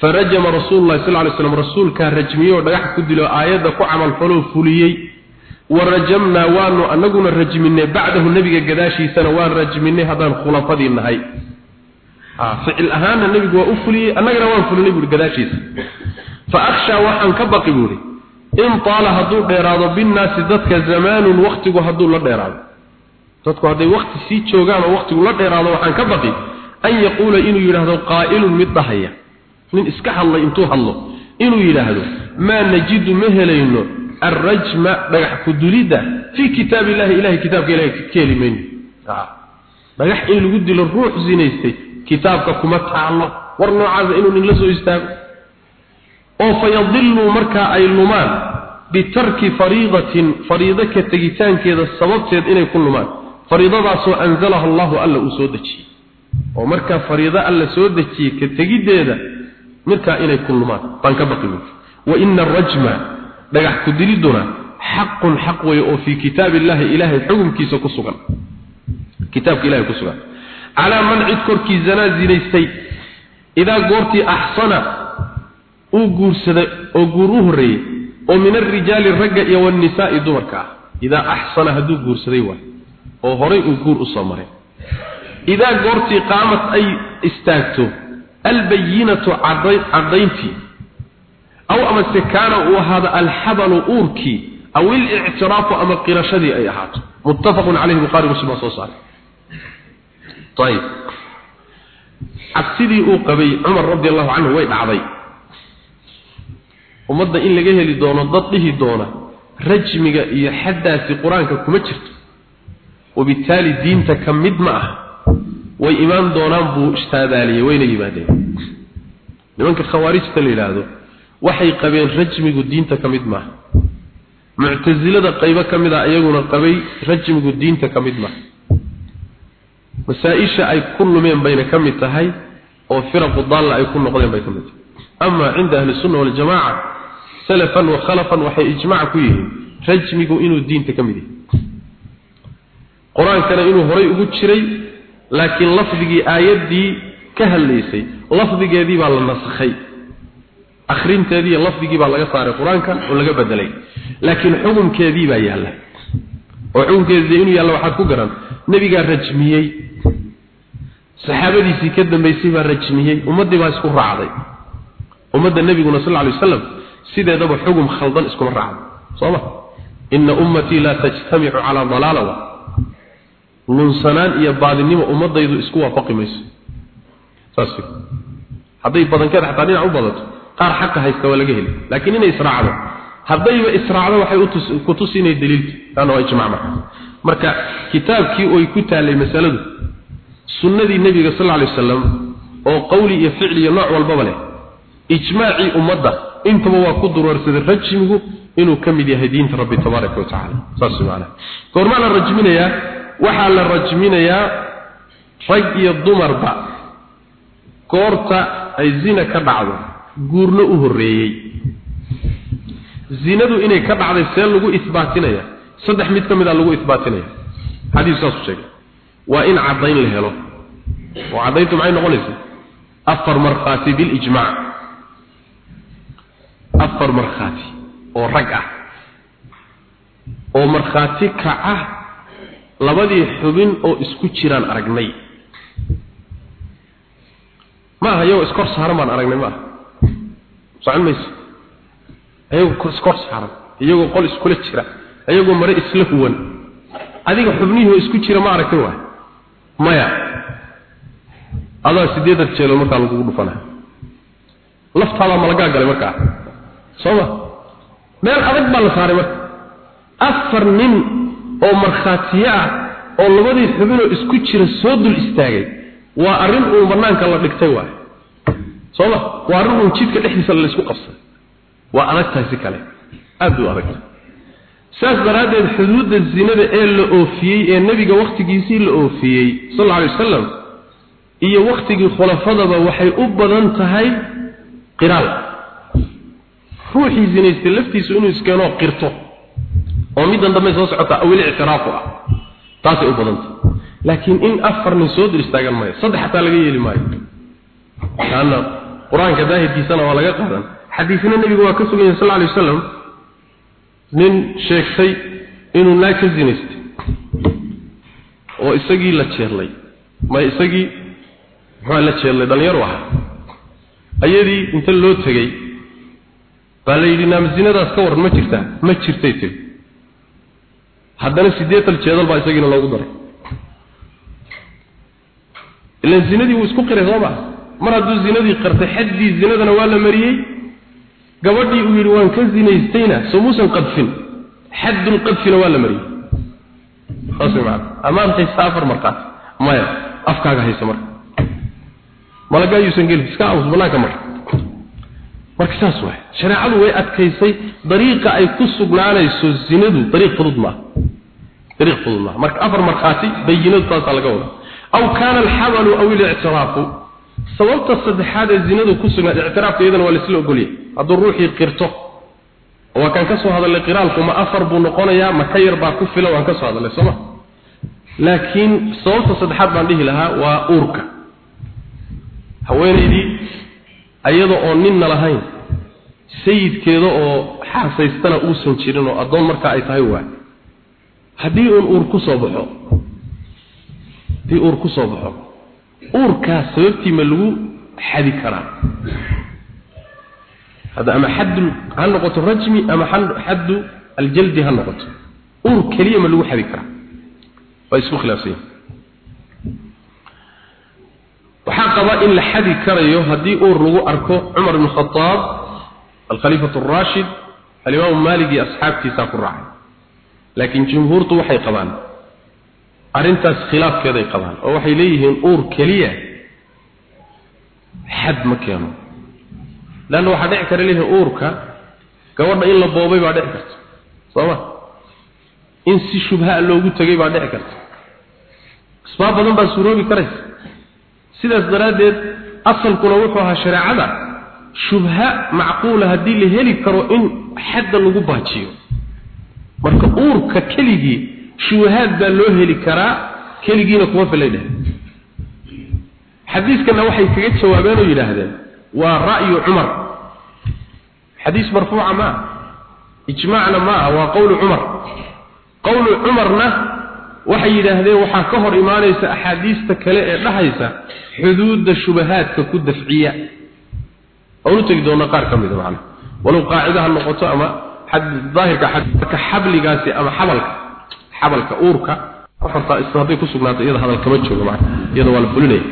farajama rasuulu llahi sal ly slam rasuulkaa rajmiyey oo dhagax ku dilo aayadda ku camalfaloo fuliyey wa rajamnaa waanu anaguna rajminay bacdahu nebiga gadaashiisana waan rajminay haddaan khulafadii nahay ficil ahaanna nebigu waa u fuliyey annagana waan fulinay buuhi gadaashiisa fa akhshaa waxaan ka baqi buuhi in taala hadduu dheeraado binnaasi dadka zamaanun waktigu hadduu la dheeraado dadku hadday wakti sii joogaan oo waktigu la dheeraado waxaan ka baqi an yaquula inuu yidhaahdo qaa'ilun mid dhahaya nin iska hadlay intuu hadlo. Inuu yidhaahdo maa najidu ma helayno arrajma dhagax kudulidda fii kitaab illahi ilahay kitaabka ilahay ka heli mayno dhagax in lagu dilo ruux zinaystay kitaabka kuma taallo. War noocaasa inuu nin la soo istaago. Oo fayadiluu markaa ay lumaan bitarki fariidatin fariido ka tegitaankeeda sababteed inay ku lumaan. Fariidadaasoo anzalaha allahu alla uu soo dejiyey oo markaa fariido alla soo dejiyey ka tegiddeeda markaa inay ku lumaan baan ka baqi wa ina arajma dhagax ku diliduna xaqun xaq weeye oo fii kitaabi illahi ilaahay xukumkiisa ku sugan. Kitaabka ilahay ku sugan. Calaa man cid korkii zanaa zinaystay idaa goortii axsana uu guursaday oo guur u horreeyey oo min alrijaali ragga iyo waannisaa'i dumarka ah. Idaa axsana hadduu guursaday waay oo horay uu guur u soo maray idaa goortii qaamat ay istaagto albayinatu caddayntii aw amase kaana uu ahaado alxabalu uurkii aw ilictiraafu ama qirashadii ay ahaato muttafaqun caleyhi bukhari muslim soo saaray ayib cabsidii uu qabay cumar radi allahu canhu way dhacday ummadda in laga heli doono dad dhihi doona rajmiga iyo xaddaasi qur'aanka kuma jirto wabittaali diinta ka mid ma ah way imaan doonaan buu ishtaadaaliyey wayna yimaadeen. Nimanka khawaarijta la yidhaahdo waxay qabeen rajmigu diinta ka mid maaha. Muctasilada qaybo ka mid a iyaguna qabay rajmigu diinta ka mid maaha. Masaa-isha ay ku lumeen bayna ka mid tahay oo firaqu daalla ay ku noqdeen bay ka mid tahay. Ama cinda ahli sunna waljamaaca salafan wa khalafan waxay ijmaac ku yihiin rajmigu inuu diinta ka mid yahay. Qur'aankana inuu horay ugu jiray laakiin lafdigii aayaddii ka hadlaysay lafdigeedii baa la nasakhay. Akhrinteedii lafdigii baa laga saaray qur'aanka oo laga bedelay. Laakiin xukunkeedii baa yaalla. Oo xukunkeedii inuu yaallo waxaad ku garan nebigaa rajmiyey. Saxaabadiisii ka dambaysay baa rajmiyey ummaddii baa isku raacday. Ummadda nebiguna sal lla lay waslam sideedaba xugum khaldan iskuma raacdo. Soo ma? Ina ummatii laa tajtamicu calaa dalaala lunsanaan iyo baadinimo ummadaydu isku waafaqi mayso. Saas hadday badankeeda xataa dhinac u badato qaar xaqa haysta waa laga heli laakiin inay israacdo. Haddayba israacdo waxay ku tusinay daliilta taana waa ijmac marka. Marka kitaabkii oy ku taallay masaladu sunnadii nebiga sal lla alay wasalam oo qowli iyo ficli iyo nooc walbaba leh ijmaacii ummadda intaba waa ku dureersaday rajmigu inuu ka mid yahay diinta rabbi tabaaraka wa tacala saas macana goormaa la rajminayaa waxaa la rajminayaa rag iyo dumarba goorta ay zina ka dhacdo guurno u horreeyey. Zinadu inay ka dhacday see lagu isbaatinaya saddex mid ka mid a lagu isbaatinaya. Xadiis saasuu sheegay. Waa in caddayn la helo. Oo caddayntu maxay noqonaysaa afar markhaati bilijmaac afar markhaati oo rag ah. Oo markhaati kaca labadii xubin oo isku jiraan aragnay. Maaha iyagoo iskor saaran baan aragnay maaha. Socon mayso. Iyagoo iskor saaran iyagoo qol iskula jira iyagoo mare isla huwan. Adiga xubnihii oo isku jira ma aragtay waay? Maya. Adaa sideedan jeelo markaa lagugu dhufanaya laftaadaa malagaa galay markaa? Soo ma? Meel adag baa la saaray marka. Afar nin oo markhaatiye ah oo labadii xubinoo isku jira soo dul istaagay waa arrin uun banaanka la dhigtay waay soo ma waa arrin uun jidka dhexdiisa laysku qabsaday waa adag tahay si kale. Aad bay u adag tahay saas daraaddeed xuduudda zinada ee la oofiyey ee nebiga wakhtigiisii la oofiyey sal alla alay wasalam iyo wakhtigii khulafadaba waxay u badan tahay qiraal. Ruuxii zinaystay laftiisu inuu iskeenoo qirto oo middan dambe soo socota awil ictiraafu ah. Taasay u badan tahay laakiin in afar nin soo dul istaagan maayo saddex xataa laga yeeli maayo. Laanna qur'aanka daahirkiisana waa laga qaadan. Xadiisna nebigu waa ka sugan sal alay wasalam nin sheegtay inuu naag ka zinaystay. Oo isagii la jeerlay. Ma isagii muxuu la jeerlay? Dhallinyaru ahaa. Ayadii inta loo tegey baa la yidhi naam zinadaas ka waran ma jirtaa? Ma jirtay tiri haddana siddeetan jeedal baa isagiina loogu daray. Ilan zinadii wuu isku qiray soo maa mar hadduu zinadii qirtay xaddii zinadana waa la mariyey gabadhii uu yidhi waan ka zinaystayna soo muusan qadfin. Xaddulqadfina waa la mariyey. Saas way macana amaan haysta afar markaas. Maya afkaaga haysa marka. Malaga ayuusan gelin iska aamus banaanka marka. Marka saas waay shareecadu way adkaysay dariiqa ay ku sugnaanayso zinadu dariiq fudud maaha fudud maaha marka afar markhaati bayinadu taasaa laga wadaa aw kaana alxamalu aw ilictiraafu sababta saddexaad ee zinadu ku sugnaa ictiraafka iyadana waa laisla ogolyahay hadduu ruuxii qirto waa kaan ka soo hadalnay qiraalku ma afar buu noqonayaa ma ka yar baa ku filan waan ka soo hadalnay sooma laakiin sababta saddexaad baan dhihi lahaa waa uurka. Haweenaydii ayada oo ninna lahayn sayidkeeda oo xaasaystana uusan jirin oo addoon markaa ay tahay waay haddii uun uur ku soo baxo haddii uur ku soo baxo uurkaas sababtii ma lagu xadi karaa. Hadda ama xaddu ha noqoto rajmi ama xaddu aljaldi ha noqoto. Uur keliya ma lagu xadi karaa. Waa isku khilaafsan waxaa qaba in la xadi karayo haddii uur lagu arko cumar ibn khadaab alkhaliifatu araashid alimaamu maalig iyo asxaabtiisaa ku raacay laakiin jumhuurtu waxay qabaan. Arrintaas khilaafkeeday qabaan oo waxay leeyihiin uur keliya. Xad ma keeno. Leanna waxaa dhici kara leeyihiin uurka gabadha in la boobay baa dhici karta. Soo ma? In si shubhaa loogu tegay baa dhici karta. Asbaab badan baa suuroobi karaysa. Sidaas daraaddeed asalkuna wuxuu ahaa shareecada shubha macquula haddii la heli karo in xadda lagu baajiyo marka uurka keligii shubahaad baa loo heli karaa keligiina kuma filay dheh xadiiskana waxay kaga jawaabeen oo yidhaahdeen waa ra'yu cumar. Xadiis marfuuca ma ijmaacna ma aha waa qowlu cumar. Qowlu cumarna waxay yidhaahdeen waxaa ka hor imaanaysa axaadiista kale ee dhahaysa xuduudda shubahaadka ku dafciya. Oonu tegi doona qaar ka mida macna. Walow qaacida ha noqoto ama xabligaasi ama xabalka xabalka uurka afartaa is hadday ku sugnaato iyada hadal kama joogo macna iyada waa la fulinaya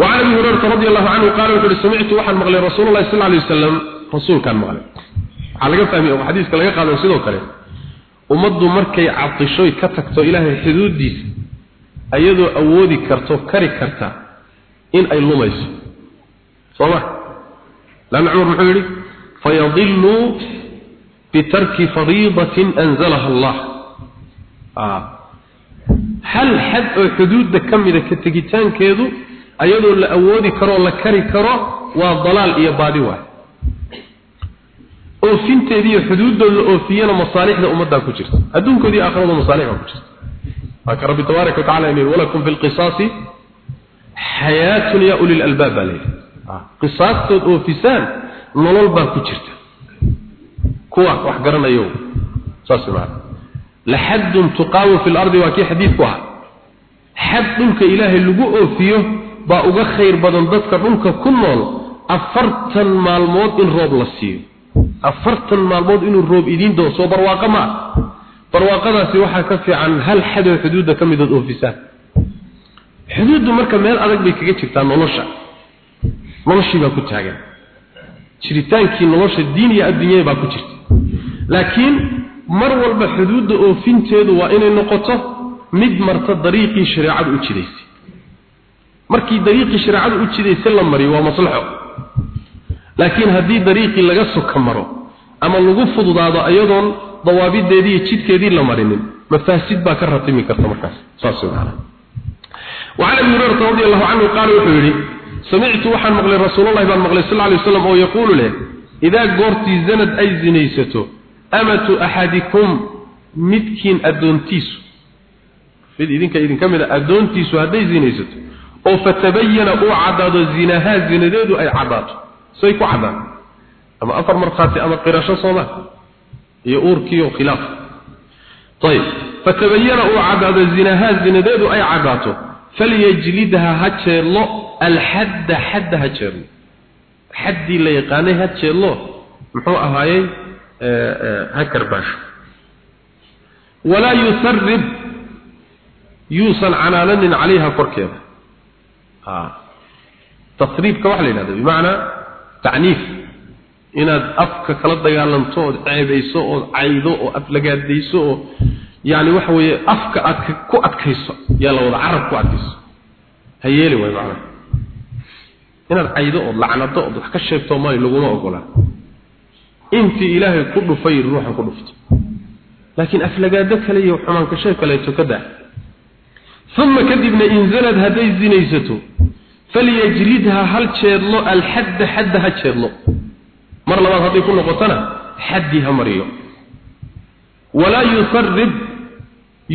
وعن ابي هريره رضي الله عنه قال وحده سمعت waxaan maqlay rasuulullaahi sallallahu alayhi wasallam rasuulkan maqlay waxa laga fahmay oo xadiiska laga qaadan sidoo kale ummaddu markay cadishoy ka tagto ilaahay xuduudiisa ayadoo awoodi karto kari karta in ay lumayso sooma lan umar muxuu yiri fayadillu bitarki fariidatin anzalaha Allah ah hal had oo xuduudda kamida ka tagitaankeedu ayadoo la awoodi karo la kari karo waa dalaal iyo baadi waay oofinteediiyo xuduuddooda la oofiyana masaalixda ummaddaa ku jirta adduunkoodii aakhirada masaalixda ku jirta waaka rabbi tabaaraka wa tacala inuu walakum fi lqisaasi xayaatun ya nolol baa ku jirta. Kuwa wax garanayo saas maana laxaddun tuqaamu fi lardi waa kii xadiidku ahaa xad dhulka ilaahay lagu oofiyo baa uga khayr badan dadka dhulka ku nool afartan maalmood in roob la siiyo. Afartan maalmood inuu roob idiin doo soo barwaaqo ma barwaaqadaasi waxaa ka fiican hal xadoo xuduudda ka midood oofisaan. Xuduuddu marka meel adag bay kaga jirtaa nolosha. Noloshii baa ku taagan jiritaankii nolosha diin iyo adduunyada baa ku jirta laakiin mar walba xuduudda oofinteedu waa inay noqoto mid marta dariiqii shareecadu u jidaysay markii dariiqii shareecadu u jidaysay la mariyo waa maslaxo laakiin haddii dariiqii laga soka maro ama lagu fududaado ayadoon dawaabideedii iyo jidkeedii la marinin mafaasid baa ka ratimi karta markaas saas macna وعن ابي هريره رضي الله عنه قال وحيري samictu waxaan maqlay rasuululahi baan maqlay sal lay waslam oo yaquulu leh idaa goortii zanad ay zinaysato amatu axadikum midkiin addoontiisu. Mid idinka idinka mid a addoontiisu hadday zinaysato oo fatabayana uu caddaado zinahaa zinadeedu ay caddaato. Say ku caddaan. Ama afar markhaati ama qirasho soomaa iyo uurkiiyo khilaaf. Ayb fatabayana uu caddaado zinahaa zinadeedu ay caddaato falyajlidha hajeelo alhadd hadd hajeelo haddi la yaqaanay hajeelo muxuu ahaayay hakar baasho wala yusarrib yuusan canaananin calayha korkeeda ha tasriibka waxa la yidhahda bimacnaa tacniif inaad afka kala dagaalanto ood ceebayso ood caydo oo aflagaadayso oo yani waxa weeye afka aad ku adkayso yaa la wada carab ku adkayso ha yeeli way macnaha inaad caydo ood lacnado ood wax ka sheegto mali laguma ogola intii ilaahay ku dhufay ruuxan ku dhufto laakiin aflagaado kale iyo xumaanka sheeg kaleeto ka daa ثم كذبنا إن زلد هذي زنيسته فليجلدها هل تشيرلو الحد حد هتشيرلو مر لما هذي كل قطنا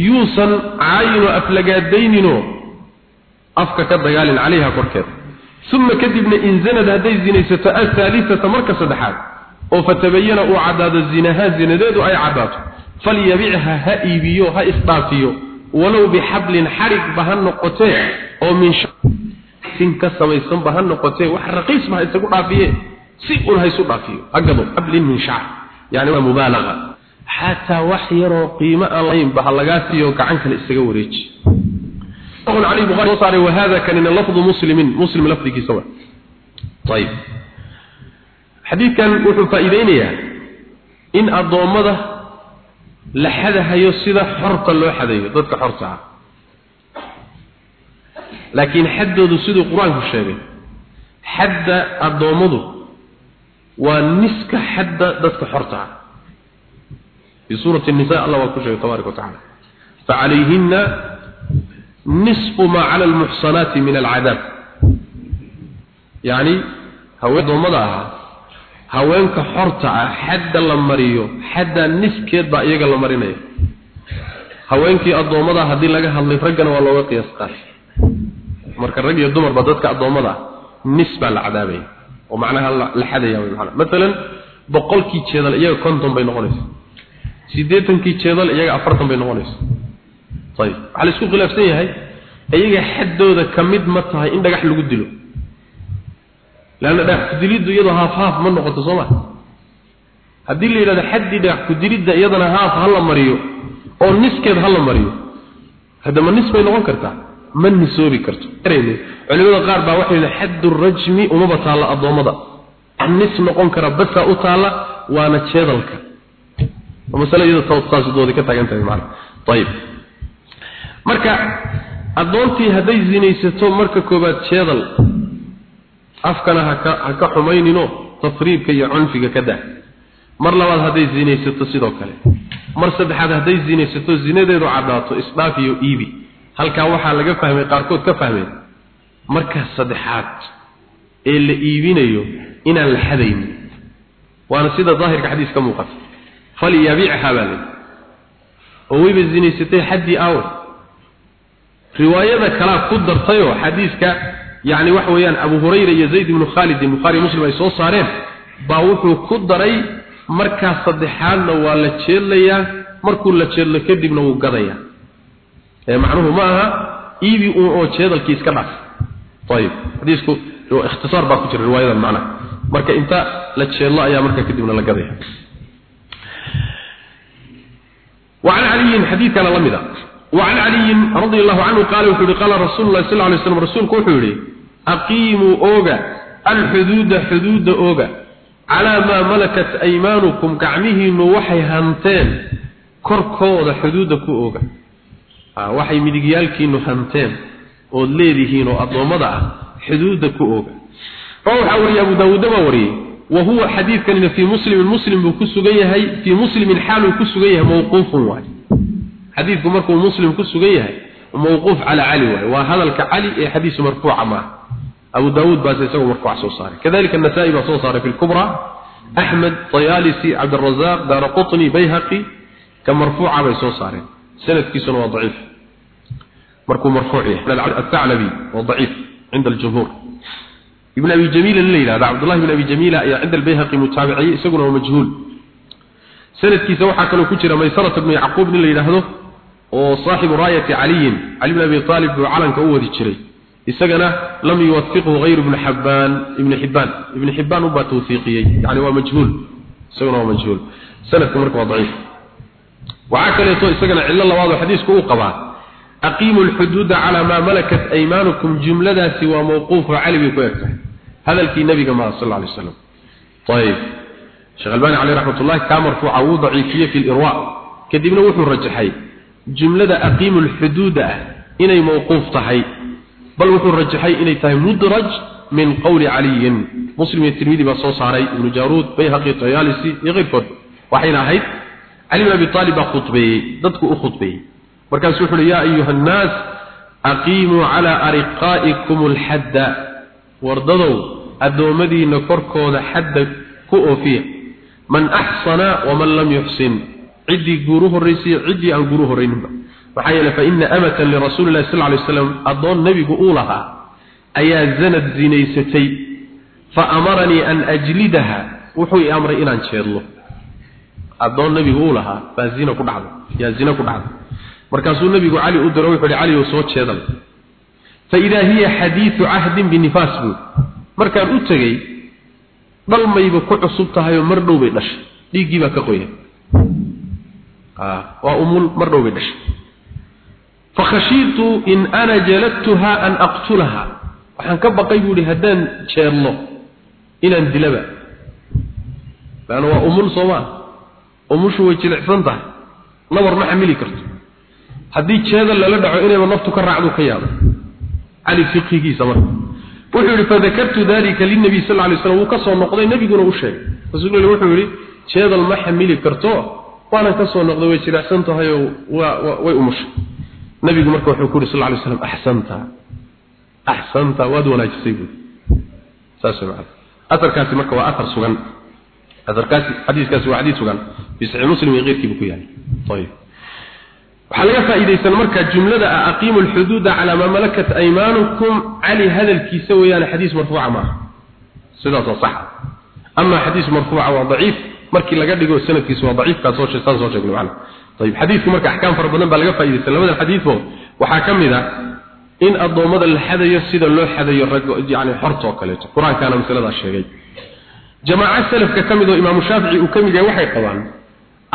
yuusan caayino aflagaadayninoo afka ka dagaalin calayha korkeeda uma kadibna inzanad hadday zinaysato athaalithata marka saddexaad oo fatabayana uu caddaado zinahaa zinadeedu ay caddaato falyabicha ha iibiyo ha isdhaafiyo walow bixablin xarig ba ha noqotee oo min sin ka samaysan ba ha noqotee wax raqiis ba ha isagu dhaafiye si un ha isu dhaafiyo. Hagado xablin min shacar yani waa xataa wax yaroo qiimo aan lahayn ba ha lagaa siiyo gacan kale isaga wareeji علي البخاري وصاري وهذا كان لفظ مسلم مسلم لفظه سواء طيب حديث كان وحو فائدينيا إن الضوامضة la xadahayo sida xorta loo xadayo dadka xorta ah laakiin xaddoodu siduu qur-aanku sheegay xadda addoommadu waa niska sheegay tabaaraka watacala facalayhina nisfu maa cala almuxsanaati min alcadaab. Yacni haween addoommada ahaa haweenka xorta ah xadda la mariyo xadda niskeed baa iyaga la marinaya haweenkii addoommada haddii laga hadlay raggana waa looga qiyaas qaatay marka rag iyo dumarba dadka addoommada ah nis baa la cadaabaya oo macnaha la xadaya macnaha. Maalan boqolkii jeedal iyaga konton bay noqonaysaa sideetankii jeedal iyaga afartan bay noqonaysa. Ayib. Waxaa la isku khilaafsan yahay iyaga xaddooda ka mid ma tahay in dhagax lagu dilo. Leanna dhagax ku diliddu iyadoo haafhaaf ma noqoto soo ma? Haddii la yidhahdo xaddii dhagax ku dilidda iyadana haaf ha la mariyo oo niskeed ha la mariyo haddama nis bay noqon kartaa? Ma nisoobi karto. Culimada qaar baa waxay yidhi xaddu rajmi umaba taalla addoommada. Nis noqon kara basaa u taalla waana jeedalka masalada tawassasidooda ka taagan tahay macna. Tayib. Marka adoontii haday zinaysato marka koobaad jeedal afkana haka ka xumaynino tasriibka iyo cunfiga ka daa. Mar labaad haday zinaysato sidoo kale. Mar saddexaad haday zinaysato zinadeedu cadaato isdhaaf iyo iibi. Halka waxa laga fahmay qaarkood ka fahmeen marka saddexaad ee la iibinayo inaan la xadayn waana sida daahirka xadiiska muuqata falyabiicha baa lay oo wayba zinaysatay xaddii aawe riwaayada kalaa ku dartayoo xadiiska yani waxa weeyaan abu hurayra iyo zayd ibnu khaalid bukhaari muslim ay soo saareen baa wuxuu ku daray markaas saddexaadna waa la jeedlayaa markuu la jeedlo kadibna wuu gadayaa ee macnuhu ma aha iibi uun oo jeedalkii iska dhaaf ayib xadiisku ikhtisaar baa ku jira riwaayadan macnaha marka inta la jeedlo ayaa marka kadibna la gadaya وعن علي حديث كان لمدا وعن علي رضي الله عنه قال وحوري قال رسول الله صلى الله عليه وسلم رسولك وحوري أقيموا أوغا الحدود حدود أوغا على ما ملكت أيمانكم كعمه نوحي هنتين كركوض حدودك أوغا آه وحي مدقيالكي نهنتين وليدهين وأضومضع حدودك أوغا روح وري أبو داود وري وهو حديث كان في مسلم المسلم بكسغيه في مسلم حال كسغيه موقوف واحد حديث مركو مسلم كسغيه موقوف على علي وهذا الكعلي حديث مرفوع معه أبو داود باس يسوي مرفوع صوصاري كذلك النسائي باس صوصاري في الكبرى أحمد طيالسي عبد الرزاق دار قطني بيهقي كمرفوع باس صوصاري سند كيسون وضعيف مركو مرفوع الثعلبي وضعيف عند الجمهور ابن أبي جميل الليلة هذا عبد الله بن أبي جميل عند البيهقي متابعي يسقنا ومجهول سند كيس وحا كانوا كجرا ميسرة بن يعقوب الليلة هذا وصاحب راية علي علي بن أبي طالب وعلن كأودي جري يسقنا لم يوثقه غير ابن حبان ابن حبان ابن حبان وبا توثيقي يعني هو مجهول سقنا ومجهول سند كمرك ضعيف وعاكل يتو يسقنا علا الله واضح حديث كو قبا أقيموا الحدود على ما ملكت أيمانكم جملة سوى موقوف علي hadalkii nabiga ma sallallahu alayhi wasallam tayib. Sheekh albani alayhi rahmatullah ka marfuuca uu daciifiye fi al-irwa kadibna wuxuu rajaxay jumlada aqimul hududa ah inay mawquf tahay. Bal wuxuu rajaxay inay tahay mudraj min qawli ali muslim at-tirmidhi ba soo saaray ibn jarud bayhaqi tayalisi yaghfad waxayna ahayd ali ibn abi talib khutbay dadku u khutbay markaas wuxuu ya ayuha an-nas aqimu ala ariqaikum wardadow addoommadiina korkooda xadda ku oofiya. Man axsana waman lam yuxsin. Ciddii guuru horraysiiyo ciddii aan guru horrayninba. Maxaa yeele fa ina amatan lirasuuli llahi sal ly slam addoon nebigu uu lahaa ayaa zanad zinaysatay. Fa amaranii an ajlidaha wuxuu i amray inaan jeedlo. Addoon nebigu uu lahaa baa zina ku dhacda yaa zina ku dhacda markaasuu nebigu cali u diro wuxuu hi cali ou soo jeedal fa idaa hiya xadiidu cahdin binifaas buud markaan u tegey dhalmayba ku cusub tahay oo mar dhow bay dhashay. Dhiiggii baa ka qoyan waa umul mar dhow bay dhashay. Fakhashiitu in ana jaladtuha an aqtulaha. Waxaan ka baqay buu ihi haddaan jeedlo inaan dilaba. Laanna waa umul soomaa umushu way jilicsan tahay. Nabar ma xamili karto. Haddii jeedal lala dhaco inayba naftu ka raacdu ka yaabo cali fiqigiisa marka wuxuu yidhi fadakartu dalika linabiy sal lay slam wuu ka soo noqday nebiguna u sheegay. Rasuul wuxuu yidhi jeedal ma xamili karto waanan ka soo noqday way jilicsan tahay way umushay nebigu marka wuxuu ku yidhi sal lay slam axsanta axsanta waad wanaajisay buui saas way macana atarkaasi marka waa atar sugan. Atarkaasi xadiiskaasi waa xadiis sugan. Fi saxiix muslim iyo keyrkiiba ku yahay ayib waxaa laga faa'iidaysan marka jumlada ah aqiimu alxuduuda calaa maa malakat aymaanukum. Cali hadalkiisa weeyaane xadiis marfuuca maaha. Sidaas saxa ama xadiis marfuuca waa daciif. Markii laga dhigo sanadkiisa waa daciifkaa soo saan soo sheegnay macna. Ayib xadiisku marka axkaam fara badan baa laga faa'iidaysan labadan xadiisbo waxaa ka mid a in addoommada la xadayo sida loo xadayo rag yani xorta oo kaleeto. Qur'aankaana masaladaa sheegay. Jamaaco salafka ka mid oo imaamu shaafici uu ka mid yahay waxay qabaan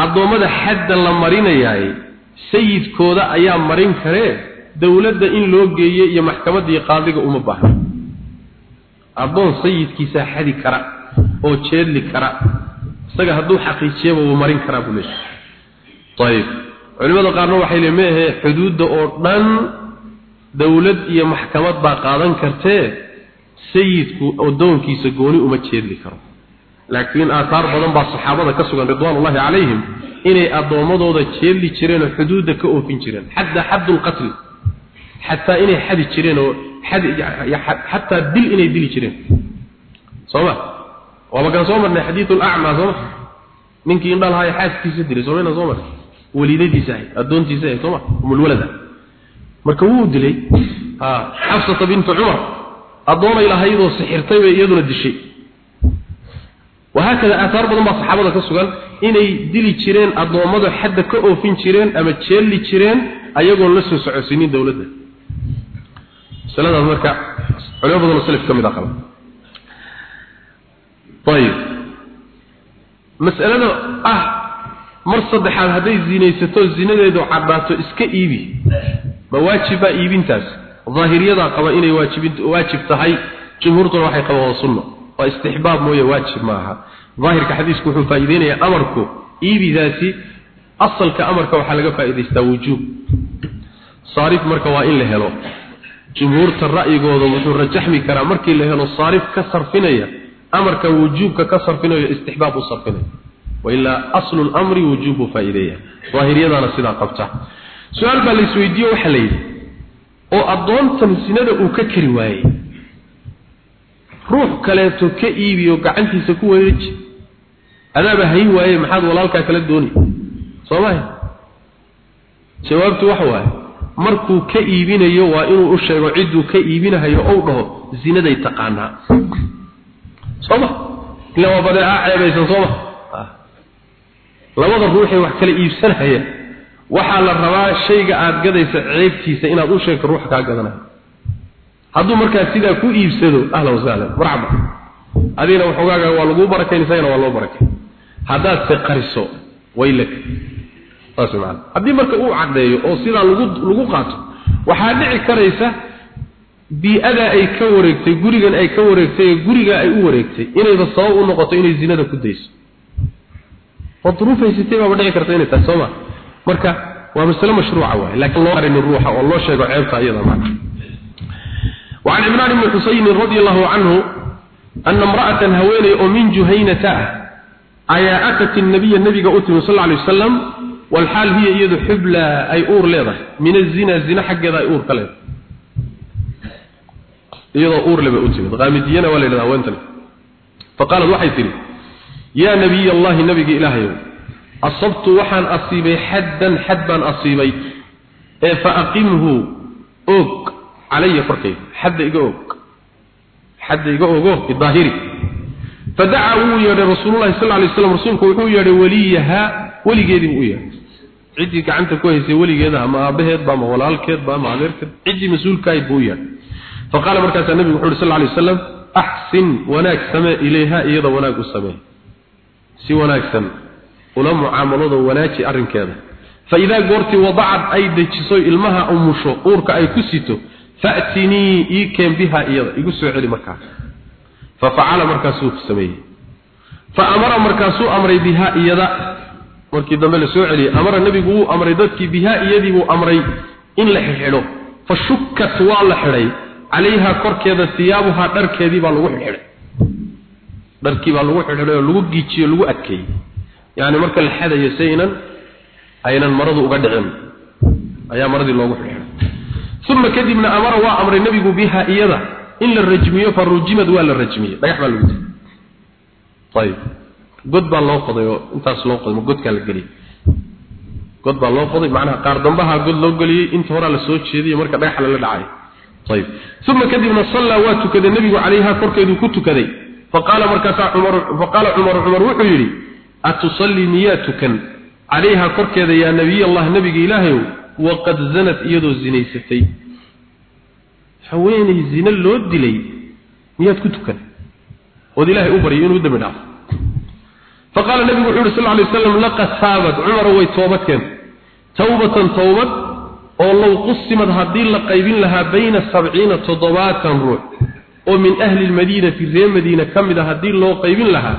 addoommada xadda la marinayaay sayidkooda ayaa marin karee dowladda in loo geeyo iyo maxkamadda iyo qaadiga uma baahna. Addoon sayidkiisaa xadi kara oo jeedli kara isaga hadduu xaqiijiyaba wuu marin karaa buu leeyahay. Ayib. Culimada qaarna waxay ma ahee xuduudda oo dhan dowlad iyo maxkamad baa qaadan kartee? Sayidku addoonkiisa gooni uma jeedli karo laakiin aataar badan baa saxaabada ka sugan ridwaanullahi calayhim inay addoommadooda jeedli jireen oo xuduudda ka oofin jireen xataa xaddu lqatli xataa inay xadi jireen oo xataa dil inay dili jireen. Sooma waaba kan soo marnay xadiidu lacmaa sooma ninkii indha lahaa xaaskiisa dilay soomayna soo marnay? Waliidadiisa ahayd addoontiisa ahayd sooma umulwalada marka wuu dilay xafsata bintu cumar addoonay lahaydoo sixirtay bay iyaduna dishay wahaakada aataar badan baa saxaabada ka sugan inay dili jireen addoommada xadda ka oofin jireen ama jeelli jireen ayagoon la soo socodsiinin dowladda. Masaladaas marka culimo badanoo salaf ka mid ah qaba. Ayib mas'alada ah mar saddexaad hadday zinaysato zinadeedu caddaato iska iibi. Ma waajibaa iibintaas? Daahiriyadaa qaba inay waajibin waajib tahay jumhuurtuna waxay qabaan waa istixbaab mooye waajib ma aha daahirka xadiisku wuxuu faa'iideynayaa amarku. Iibidaasi asalka amarka waxaa laga faa'iidaystaa wujuub. Saarif marka waa in la helo. Jumhuurta ra'yigooda wuxuu rajaxmi karaa markii la helo saarif ka sarfinaya amarka wujuubka ka sarfinayo istixbaab u sarfinaya. Wailaa aslu lamri wujuubu faa'iideeya daahiriyadaana sidaa qabta. Su'aal baa la isweydiiye waxaa la yidhi oo addoontan sinada uu ka kari waayey ruux kaleeto ka iibiyo gacantiisa ku wareeji. Adaaba hayn waaye maxaad walaalkaa kala dooni. Soo maha jawaabtu waxa waaye markuu ka iibinayo waa inuu u sheego cidduu ka iibinahayo ou dhaho zinaday taqaanaa. Sooma ila waa badeeca ceebaysan sooma labada ruuxee wax kala iibsanaya waxaa la rabaa shayga aad gadaysa ceebtiisa inaad u sheegto ruux kaa gadanayo hadduu markaa sidaa ku iibsado ahlan wasahlan marxaba adigna waxoogaaga waa laguu barakayn isagana waa loo barakay. Haddaad se qariso waylak saas macana haddii marka uu caddeeyo oo sidaa lagu lagu qaato waxaa dhici karaysa bii-ada ay ka wareegtay gurigan ay ka wareegtay ee guriga ay u wareegtay inayba sabab u noqoto inay zinada ku dayso. Oo duruufaysatay baaba dhici karta inay tahay sooma marka waa masale mashruuca waay laakiin loo qarin ruuxa oo loo sheego ceebta iyada macna وعن عمران بن حسين رضي الله عنه أن امرأة هويني ومن جهينة أيا أتت النبي النبي قلت صلى الله عليه وسلم والحال هي يد حبلى أي أور ليضة من الزنا الزنا حق ذا أور كلام يد أور لما قلت غامدينا ولا لذا وانتنا فقال الوحي تري يا نبي الله نبي إلهي أصبت وحن أصيبي حدا حدا أصيبي فأقمه أوك علي فرقي حد يقوك حد يقوك الظاهري فدعوا يا رسول الله صلى الله عليه وسلم رسولك وحو يا وليها وليgeedi uu yahay cidi gacanta ku haysay waligeeda ama aabaheed ba ma walaalkeed ba ma adeerkeed cidi mas'uulka ay buu yahay faqala markaas nabi wuxuu sallallahu alayhi wasallam ahsin wanaag sama ilayha iyada wanaag u samee si wanaagsan ula muaamalada wanaaji arinkeeda fa idha goorti wada'at ay dajiso ilmaha umusho uurka ay fa'tinii iikem biha iyada igu soo celi markaa. Fa facala markaasuu sameeyey. Fa amara markaasuu amray biha iyada. Markii dambe la soo celiyey amara nabigu wuu amray dadkii biha iyadii buu amray in la xidho fa shukkat waa la xidhay. Calayha korkeeda siyaabuhaa dharkeedii baa lagu xidhay dharkii baa lagu xidhay oo lagu giijiyo lagu adkeeyey. Yacni marka la xadayo saynan aynan maradu uga dhicin. Ayaa maradii loogu uma kadibna amara waa amray nebigu biha iyada. In la rajmiyo fa rujimad waa la rajmiyey dhagax baa lagu dilay ayib god baa loo qoday oo intaas loo qoday ma godkaa la geliyey god baa loo qoday macnaha qaar dambaha god loo geliyey inta horaa la soo jeediyo marka dhagax lala dhacay. Ayib uma kadibna sallaa waa tukaday nebigu calayha korkeeduu ku tukaday. Faqaala markaasaa cumar faqaala cumaru cumar wuxuu yidhi atusallii miyaa tukan calayha korkeeda yaa nabiy allah nebigi ilaahayow waqad zanat iyadoo zinaysatay. Haweeney zina loo dilay miyaad ku tukan? Ood ilaahay u baryay inuu dambi dhaafo faqaala nabigu wuxuu yidhi sal alay wasalam laqad taabad cumar way toobad toobadkeen tawbatan towbad oo low qusimad haddii la qaybin lahaa bayna sabciina toddobaatan ruux oo min ahli lmadiinati ree madiina ka mid a haddii loo qaybin lahaa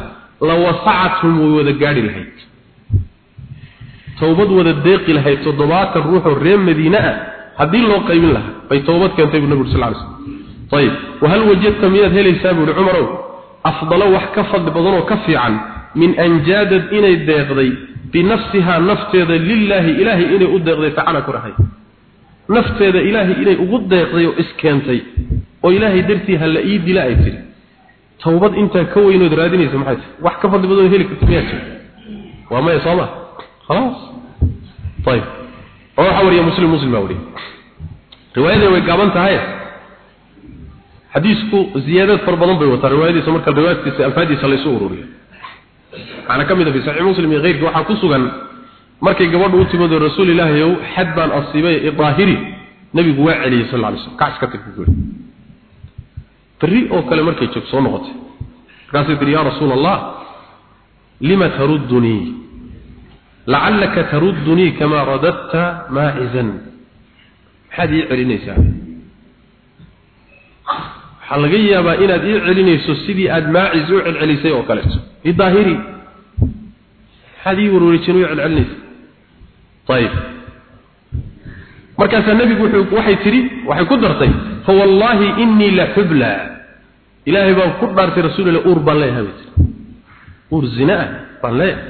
la wasacathum way wada gaadhi lahayd towbad wada deeqi lahayd toddobaatan ruuxoo reer madiine ah haddii loo qaybin lahaa bay towbad keentay buu nabigu sal l ayb wahal wajadta miyaad helaysaa buuhi cumarow afdalo wax ka fadli badan oo ka fiican min anjaadad inay deeqday binafsihaa nafteeda lilaahi ilaahay inay u deeqday tacala kurahay nafteeda ilaahay inay ugu deeqday oo iskeentay oo ilaahay dartii hala ii dila ay tiri. Towbad intaa ka weynood raadinaysa maxay tahay? Wax ka fadli badanoo heli karta miyaa jira? Waa maya sooma muslim muslim baa wariya riwaayada way gaaban tahay xadiisku ziyaadad far badan bay wataa riwaayadiisa marka riwaayadkiisa alfaadiisa la isu ururiyo ana ka mid fi sahih muslim iyo geyrka waxa ku sugan markay gabadhu u timado rasuul ilaahay oo xad baan asiibay idaahiri nabigu waa celiyay sallallahu alayhi wasallam kaas ka tagtay bari oo kale markay joog soo noqotay kaasay tiri ya lacallaka taruddunii kamaa radadta maacizan maxaad ii celinaysaa? Waxaa laga yaabaa inaad ii celinayso sidii aada maacis u celcelisay oo kaleeto lidaahiri maxaad ii warwareejin u celcelinaysa ayib markaasaa nebigu wuxuu waxay tidhi waxay ku dartay fa wallaahi innii la xubla ilaahay baan ku dhaartay rasuul uur baan leeyahay bay tii uur zina ah baan leeyahay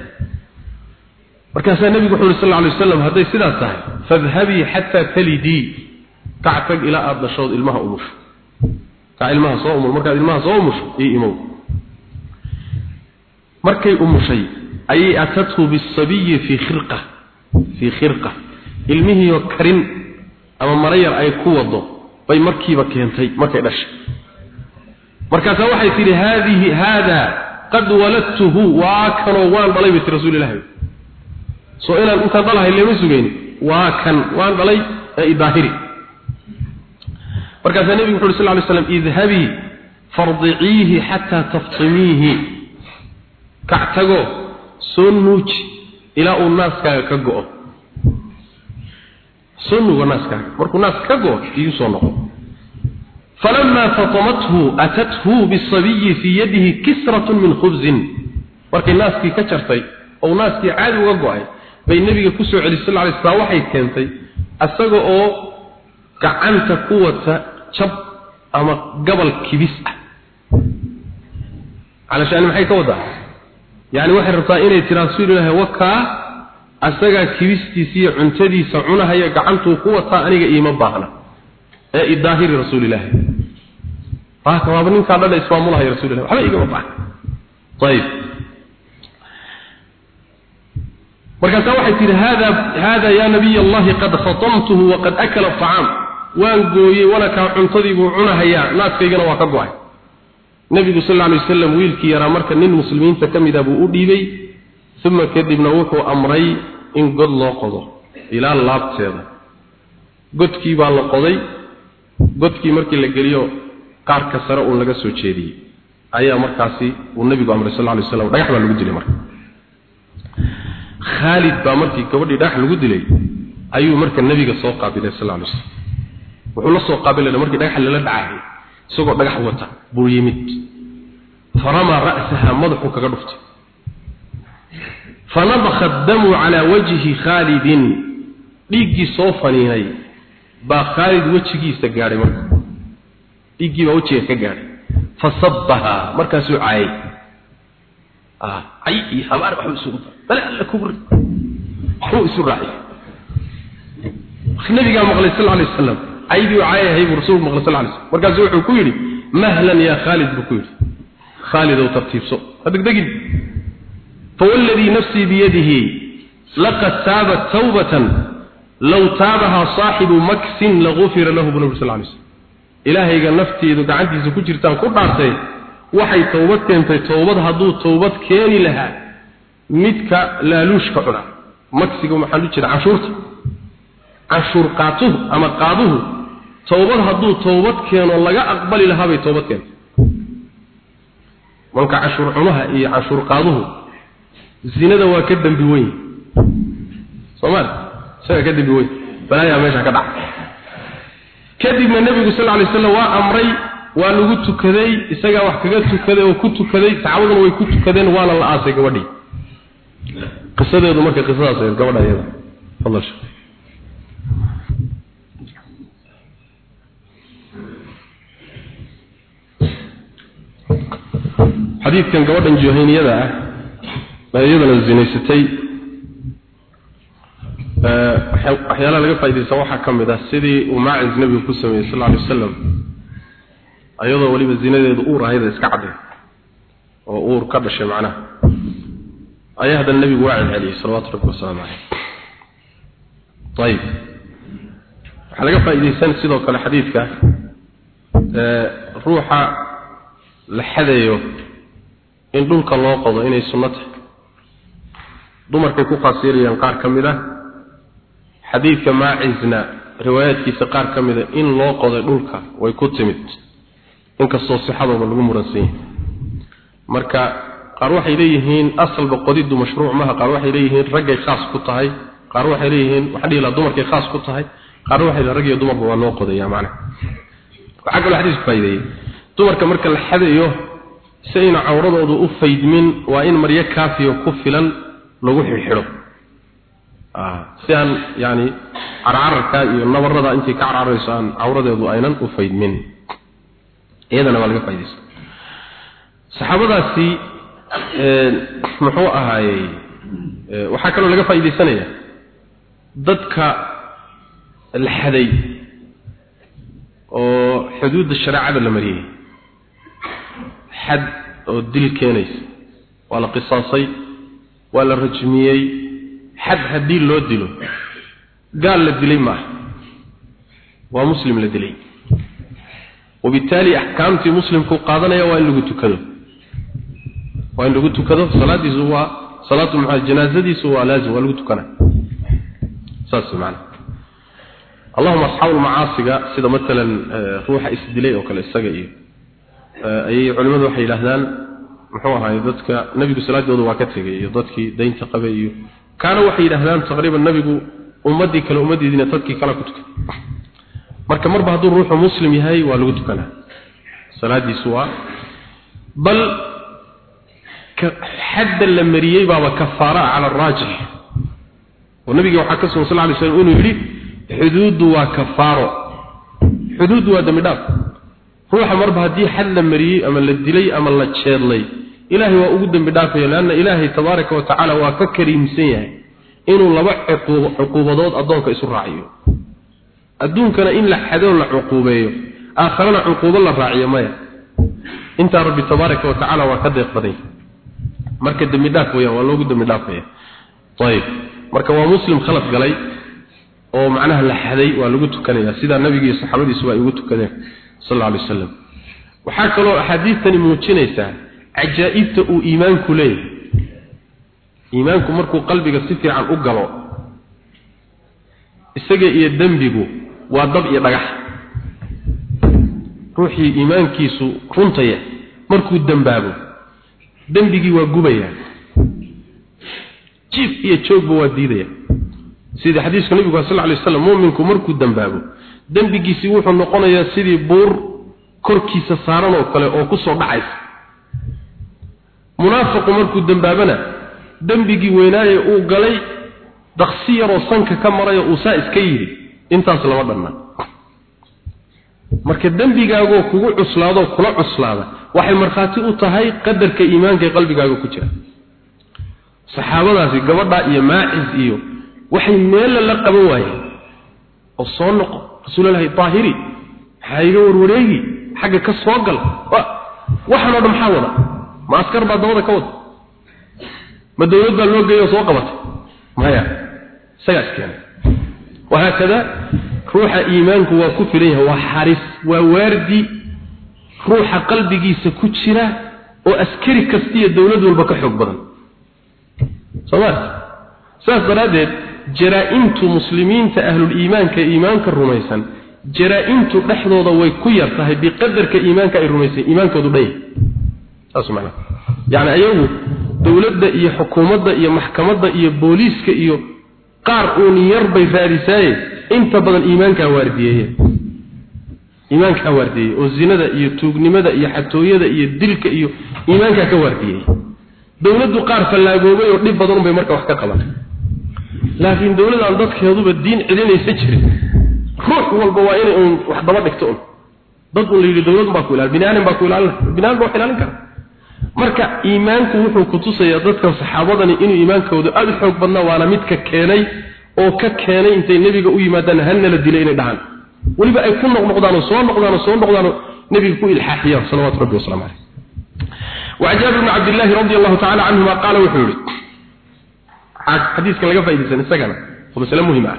markaas nabigu wuxuu sallallahu alayhi wasallam haday sidaas tahay fadhhabi hatta talidi. Kactag ila aad dhashood ilmaha umush ka ilmaha soo umul markaad ilmaha soo umush ii imow. Markay umushay ayay atathu bisabiy fi khirqa fi khirqa. Ilmihiyo karin ama marayar ay ku wado bay markiiba keentay markay dhashay. Markaasa waxay tidhi haadihi haada qad waladtuhu waa kanoo waan dhalay bay ti rasuul ilahi soo inaan intaan dhalahay lama sugayni waa kan waan dhalay ee idaahiri markaasaa nebigu wuxu uri sal ly slam idhabii fardiciihi xataa taftimiihi. Kac tago soo nuuji ilaa uu naaskaaga ka go-o. Soo nuugo naaskaaga. Markuu naas ka go-o igu soo noqo. Falamaa fatamathu atathu bisabiyi fii yadihi kisratu min khubsin markay naaskii ka jartay ou naaskii caadi uga go'ay bay nabiga ku soo celisay sallallahu alayhi wasallam waxay keentay asaga oo gacanta ku wata jab ama gabal kibis ah علشان maxay ka wadaa yani waxay rabtaa inay tiraa rasuulullaahi wakaa asaga kibistiisa iyo cuntadiisa cunahaya gacantu ku wataa aniga iima baahna ee idaahiri rasuulullaahi waaka waaba ninkaa dhan ismaamulahay rasuulullaahi waxba igama baahna طيب markaasa waxay tihi hada hada ya nabiy allah qad fatamtuhu wa qad akala ta'am waan gooyay wala ka cuntadii buu cunahayaa naaskaygana waa ka go'ay. Nabigu sallallahu alayhi wasallam wiilkii yaraa marka nin muslimiinta ka mid ah buu u dhiibay thumma kadibna wuxuu amray in god loo qodo ilaa laabteeda. Godkii baa la qoday godkii markii la geliyo qaarka sare uu laga soo jeediyey. Ayaa markaasi uu nabigu amray sallallahu alayhi wasallam dhagax baa lagu dilay marka Khalid baa markii gabadhii dhagax lagu dilay ayuu marka nabiga soo qaabilay sallallahu alayhi wasallam. Wuxuu la soo qaabilay markii dhagax lala dhacay isagoo dhagax wata buu yimid. Farama ra'saha madaxu kaga dhuftay. Fanabakha damu ala wajhi Khalid dhigi soo faniinay baa Khalid wajigiisa gaaray marka. Dhigi baa wajiga ka gaaray. Fasabbaha markaasuu caayay ah ay habar wax isugu bal alla kubr xuu isu raacay nabiga maqlay sallallahu alayhi wasallam aydi caayay buu rasuul maqlay sallallahu alayhi wasallam markaasuu wuxuu ku yiri mahlan ya khalid buu ku yiri khalid oo tartiibso hadegdegin فوالذي نفسي بيده لقد تاب توبة لو تابها صاحب مكس لغفر له ابن صلى الله عليه وسلم إلهي قال نفتي إذا قعدت سكجرتان كل عرتي waxay toobad keentay toobad hadduu toobad keeni lahaa midka laaluushka cuna. Maksiga maxaa u jira canshuurta canshuur qaatuhu ama qaaduhu toobad hadduu toobad keeno laga aqbali lahaa bay toobad keentay. Marka canshuur cunaha iyo canshuur qaaduhu zinada waa ka dambi weyn. Soomaali isaga ka dambi weyn. Balaayaa meesha ka dhaca. Kadibna nebigu sal lla alay slam waa amray waa lagu tukaday isagaa wax kaga tukaday oo ku tukaday saxaabaduna way ku tukadeen waana la aasay gabadhii. Qisadeedu marka qisadaas ahayd gabadha iyada sheekh xadiidkan gabadhan juhayniyada ah iyadana zinaysatay waxyaalaha laga faaidaysan waxaa ka mid ah sidii uu maacis nebigu ku sameeyey sal lla alay wasalam ayadoo weliba zinadeedu uur ahayda iska cadday oo uur ka dhashay macnaha. Ayaa haddana nebigu waa celceliyey salawaatu rabbi wasalaamu caleyh ayib waxaa laga faa'iidaysan sidoo kale xadiidka ruuxa la xadayo in dhulka loo qodo inay sunno tahay. Dumarkay ku khaasirayaan qaar ka mid ah. Xadiidka maacisna riwaayaadkiisa qaar ka mid a in loo qoday dhulka way ku timid inkastoo sixadooda lagu muransan yahay. Marka qaar waxay leeyihiin asalba qodiddu mashruuc maha qaar waxay leeyihiin raggay khaas ku tahay qaar waxay leeyihiin waxaan dhihi lahaa dumarkay khaas ku tahay qaarna waxay leeyihiin rag dumarba waa loo qodaya macnaha. Waxaa kaloo xadiisku dumarka marka la xadayo si ayna cawradoodu u faydmin waa in maryo kaafiyo ku filan lagu xidhxidho. Si aan yani carcararka iyo nabarada intay ka carcarayso aan cawradeedu aynan u faydmin iyadana waa laga faaidaysta saxaabadaasi muxuu ahaayey waxaa kaloo laga faaidaysanaya dadka la xaday oo xuduudda shareecada la mariyey. Xad oo dil keenaysa. Waa la qisaasay waa la rajmiyey. Xad haddii loo dilo gaal la dilay maaha. Waa muslim la dilay وبالتالي احكامتي مسلم كو قادنيا وان لو تكدو وان لو تكدو صلاتي هو صلاه مع الجنازه سوى لازم ولو تكنا ساس معنا اللهم اصحاب المعاصي sida مثلا ruuxa isdilay oo kale isaga iyo ay culimadu waxay yiraahdaan muxuu ahaay dadka nabigu salaadooda waa ka tagay iyo dadkii deynta qabay iyo kaana waxay yiraahdaan taqriiban nabigu ummadii kale ummadiina dadkii kala ku tukay marka marba hadduu ruuxu muslim yahay waa lagu tukanaa salaadiisu waa bal xadda la mariyey baaba kafaara cala araajix oo nabiga waxaa ka sugan sal ly slam inuu yidhi xuduuddu waa kafaaro. Xuduuddu waa dembi dhaaf. Ruuxa marba haddii xad la mariyey ama la dilay ama la jeedlay ilaahay waa ugu dembi dhaafaya leanna ilaahay tabaaraka wa tacaala waa ka kariimsan yahay inuu laba cuquubadood addoonka isu raaciyo adduunkana in la xadoo la cuquubeeyo aakharana cuquubo la raaciyo maya. Intaa rabbi tabaaraka wa tacaala waa ka deeq baday marka dembi dhaaf waa loogu dhaafaya. Ayib marka waa muslim khalad galay oo macnaha la xaday waa lagu tukanaya. Sidaa nabiga iyo saxaabadiisu waa ugu tukadeen sal alla alay wasalam waxaa kaloo axaadiistani muujinaysaa cajaa'ibta uu iimaanku leeyahay. Iimaanku markuu qalbiga si fiican u galo isaga iyo dembigu waa dab iyo dhagax. Ruuxii iimaankiisu runtaya markuu dembaabo dembigii waa gubaya jiif iyo joogba waa diidaya. Sida xadiiska nabigu sal alay wasallam mu'minku markuu dembaabo dembigiisii wuxuu noqonayaa sidii buur korkiisa saaran oo kale oo ku soo dhacaysa. Munaafiqu markuu dembaabana dembigii weynaaye uu galay daqsi yaroo sanka ka marayo uu saa iska yidhi intaas lama dhanna marka dembigaagoo kugu cuslaadoo kula cuslaada waxay markhaati u tahay qadarka iimaanka ee qalbigaaga ku jira. Saxaabadaasi gabadhaa iyo maacis iyo waxay meella la qaban waayeen. Oo soo noqo rasuulalahi daahiri maxaa iga warwareegi? Xagga ka soo gal? Waxaan oo dhan maxaa wada? Ma askar baa dabada ka wada? Ma dawlad baa loo geeyo soo qabatay? Maya isagaa iskeenay wahaakada ruuxa iimaanku waa ku filan yahay waa xaris waa waardi ruuxa qalbigiisa ku jira oo askari kasta iyo dawlad walba ka xoog badan sooma saas daraaddeed jaraa-imtu muslimiinta ahlul-iimaanka iimaanka rumaysan jaraa-imtu dhexdooda way ku yar tahay biqadarka iimaanka ay rumaysan iimaankoodu dhan yahay qaar uun yar bay raadisaaye. Inta badan iimaankaa waardiyeeye iimaankaa waardiyeeye oo zinada iyo tuugnimada iyo xatooyada iyo dilka iyo iimaankaa ka waardiyeeye dowladdu qaar fallaagoobay oo dhib badan bay marka wax ka qaban laakiin dowladaan dadkeeduba diin celinaysa jirin. Ruux walba waa inay uun wax daba dhigto un dad un la yidhi dowladun baa ku ilaali binaanin baa ku ilaalin binaanin baa wax ilaalin kara marka iimaanku wuxuu ku tusayaa dadkan saxaabadani inuu iimaankoodu aada u xoog badnaa waana midka keenay oo ka keenay intay nebiga u yimaadaan hanala dilay inay dhahaan weliba ay ku noqnoqdaan oo soo noqdaan oo soo noqdaan oo nebiga ku ilxaaxiyaan salawaatu rabbi wasalaamu caleyh وعن جابر بن عبد الله رضي الله تعالى عنهما قال وحوري حديث كان لقى فايدة سنة ومسألة مهمة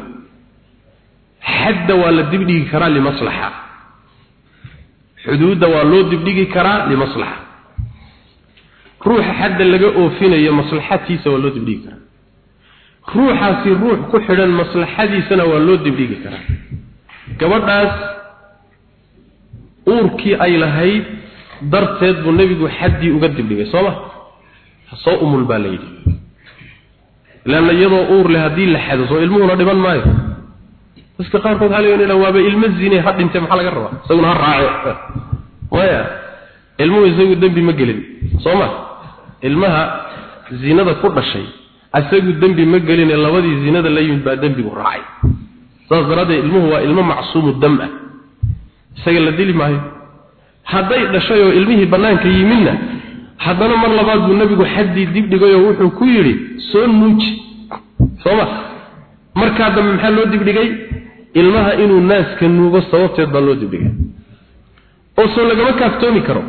حد ولا دبدي كرا لمصلحة حدود ولا دبدي كرا لمصلحة ruuxa xadda laga oofinayo maslaxadkiisa waa loo dibdhigi karaa. Ruuxaasi ruux ku xidhan maslaxadiisana waa loo dibdhigi karaa. Gabadhaas uurkii ay lahayd darteed buu nebigu xaddii uga dibdhigay soo ma? Soo umul baa la yidhi. Leanna iyadoo uur leh haddii la xado soo ilmuhuna dhiban maayo. Dadka qaarkood waxaa laga waaba ilmo zine ha dhintee maxaa laga rabaa? Isaguna ha raace maya ilmuhu isagu dembi ma gelin soo ma? Ilmaha zinada ku dhashay isagu dembi ma gelin labadii zinada la yimid baa dembigu raacay. Saas daraaddeed ilmuhu waa ilmo macsuumu dam ah. Isaga la dili maayo. Hadday dhashay oo ilmihii bannaanka yimidna haddana mar labaad buu nebigu xaddii dibdhigay oo wuxuu ku yidhi soo nuuji sooma markaa dambe maxaa loo dibdhigay ilmaha inuu naaska nuugo sababteed baa loo dibdhigay oo soo lagama kaaftoomi karo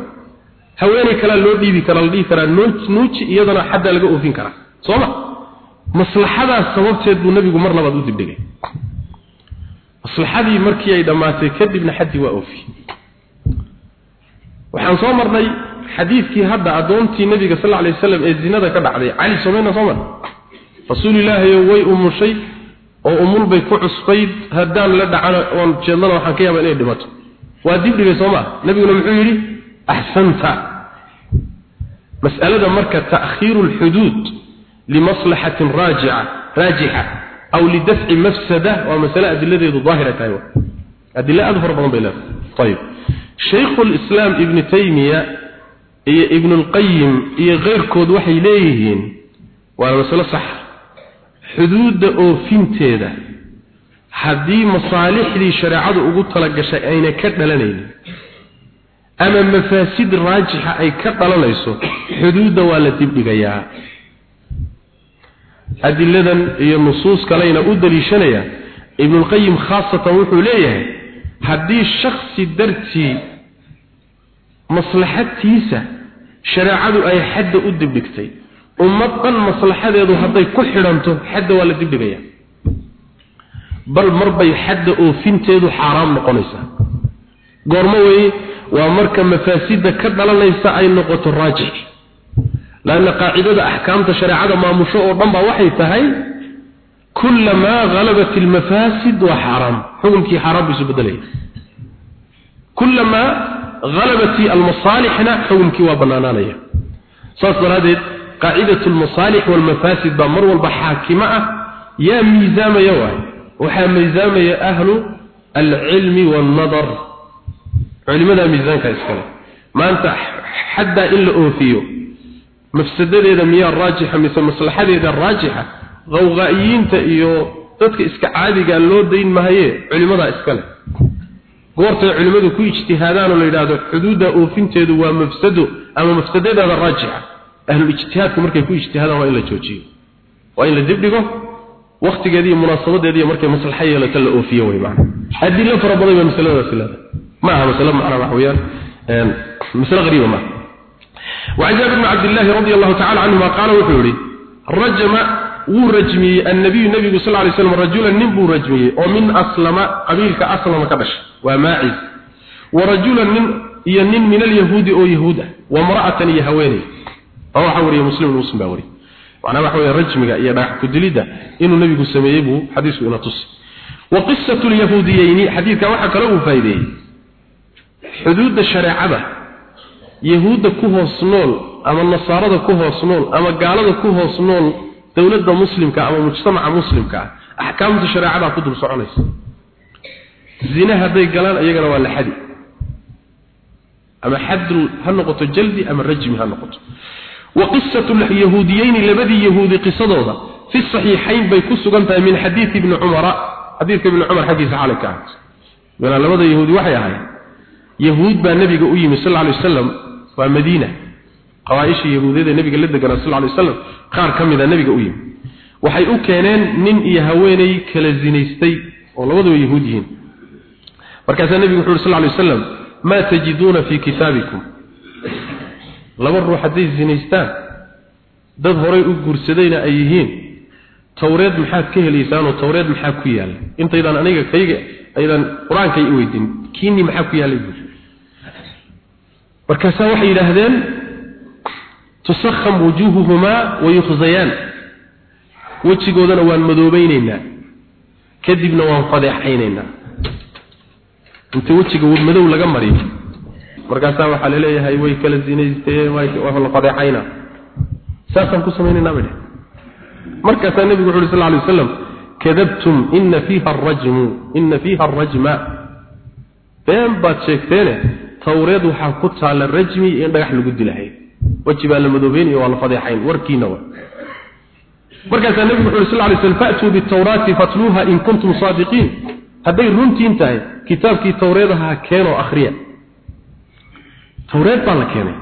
haweenay kalaa loo dhiibi karaa la dhihi karaa nuuji iyadana xaddaa laga oofin karaa. Sooma? Maslaxadaas sababteed buu nebigu mar labaad u dibdhigay. Maslaxadii markii ay dhammaatay kadibna xaddii waa oofi. Waxaan soo marnay xadiidkii hadda addoontii nebiga sal alay wasalam ee zinada ka dhacday. Cali somayna soo mar. Rasuulilaahiyo way umushay oo umul bay ku cusbayd haddaan la dhacana oon jeedlana waxaan ka yaabaa inay dhimato. Waa dib dhigay soo maa nebiguna muxuu yidhi axsanta mas'alada marka ta'khiiru alxuduud limaslaxatin raajica raajixa aw lidafci mafsada waa masale adiladeedu daahira tahay adila aad fara badan bay leedahay ayib shaykhu lislaam ibnu taymiya iyo ibnu lqayim iyo keyrkood waxay leeyihiin waa masalo sax xuduudda oofinteeda haddii masaalixdii shareecadu ugu talagashay ayna ka dhalanaynin ama mafaasid raajixa ay ka dhalanayso xuduudda waa la dibdhigayaa. Adiladan iyo nusuus kalena u daliishanaya lqayim khaasatan wuxuu leeyahay haddii shaksi dartii maslaxadtiisa shareecadu ay xadda u dibdhigtay ummad dhan maslaxadeedu hadday ku xidhanto xadda waa la dibdhigaya bal marbay xadda oofinteedu xaaraam noqonaysaa. Goormo weye waa marka mafaasidda ka dhalanaysa ay noqoto raajix. Laanna qaacidada axkaamta shareecada maamusho oo dhan baa waxay tahay kullamaa halabat almafaasid waa xaaraam. Xukunkii xaaraam buu isu bedelaya kullamaa halabat almasaalixna xukunkii waa bannaanaanaya. Saas daraaddeed qaacidatu almasaalix waalmafaasid baa mar walba xaakimo ah. Yaa miisaamaya waay culimadaa miisaanka iskale maanta xaddaa in la oofiyo mafsadadeeda miyaa raajixa mise maslaxadeeda raajixa qawqaa'iyiinta iyo dadka iska caadigaa loo dayn mahaye culimadaa iskale goortay culimmadu ku ijtihaadaan oo la yidhaahdo xuduudda oofinteedu waa mafsado ama mafsadadeeda raajixa. Ahlulijtihaadku markay ku ijtihaadaan waa in la joojiyo waa in la dibdhigo waktigeeda iyo munaasabadeeda markay maslaxa yeelato la oofiyo wey maana adilo fara badan baa masaladaasi leedahay ma aha masale macnaa waxa weeyaan masale qariiba maaha وعن جابر بن عبد الله رضي الله تعالى عنهما قال وحوري رجم ورجمي النبي النبي صلى الله عليه وسلم رجلا نبو رجمي ومن أسلم قبيلك أسلم كبش وماعز ورجلا من ينن من اليهود أو يهودا وامرأة يهواني أو حوري مسلم المسلم باوري وأنا بحوري رجمي يا باح كدليدا إنه النبي سميه حديث إلى تص وقصة اليهوديين حديث وحكى له فايدين حدود الشريعة yahuudda ku hoos nool ama nasaarada ku hoos nool ama gaalada ku hoos nool dowladda muslimka ama mujtamaca muslimka ah axkaamta shareecada ku dul soconaysa zina hadday galaan iyagana waa la xadi ama xadru ha noqoto jaldi ama rajmi ha noqoto wa qisatu lyahuudiyeyni labadii yahuudi qisadooda fi saxiixayn bay ku sugan tahay min xadiidi ibni cumara xadiidka ibni cumar xaggiisa xalay ka yahuud baa nabiga u yimi sal alay wasalam waa madiina. Qawaaishii yahuudiyada nabiga la deganaa sal alay wasalam qaar ka mida nabiga u yimi. Waxay u keeneen nin iyo haweenay kala zinaystay oo labaduba yahuud yihiin. Markaasaa nabigu wuxu uhi sal alay wasalam maa tajiduuna fii kitaabikum? Laba ruux hadday zinaystaan dad horay u guursadayna ay yihiin. Tawreed maxaad ka helaysaan oo tawreed maxaa ku yaalla? Intaydaan aniga kayga aydan qur'aanka i weydin. Kiini maxaa ku yaallay buuri markaasaa waxay yidhaahdeen tusakham wujuuhuhumaa wayukhzayaan wejigoodana waan madoobaynaynaa. Kadibna waan fadeexaynaynaa. Inta wejiga madow laga mariyo markaasaa waxaa la leeyahay way kala zinaysteen waa la fadeexayna. Saasaan ku samaynaynaa bay markaasaa nebigu wuxu uhi sal ly waslam kadabtum ina fiiha arajmu ina fiiha arajma been baad sheegteene tawreed waxaa ku taalla rajmi in dhagax lagu dilahay. Weji baa la madoobeynaya waa la fadeexayn warkiina wa markaasaa nebigu wuxu uhi sal lay slam fa'tuu bitawraati fatluuha in kuntum saadiqiin. Hadday runtiin tahay kitaabkii tawreedaha keenoo akhriya. Tawreed baa la keenay.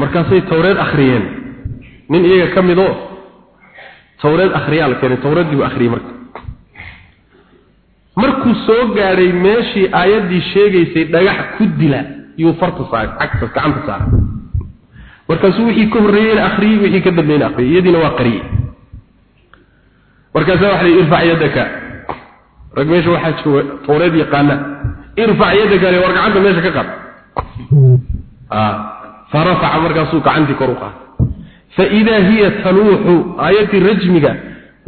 Markaasay tawreed akhriyeen. Nin iyaga ka mid oo tawreed akhriyaa la keenay tawreeddii buu akhriyey marka markuu soo gaadhay meeshii aayaddii sheegaysay dhagax ku dila yuu farta saaray cagta gacanta saaray. Markaasuu wixii ka horreeyeyna akhriyey wixii ka dambeeyna akhriyey iyadiina waa qariyey. Markaasaa waxa la irfac yadaka. Rag meesha waxaa jooga tawreed yaqaana irfac yadaka war gacanta meesha ka qaad farafaca markaasuu gacantii kor u qaaday. Faidaa hiya tanuuxu aayaddii rajmiga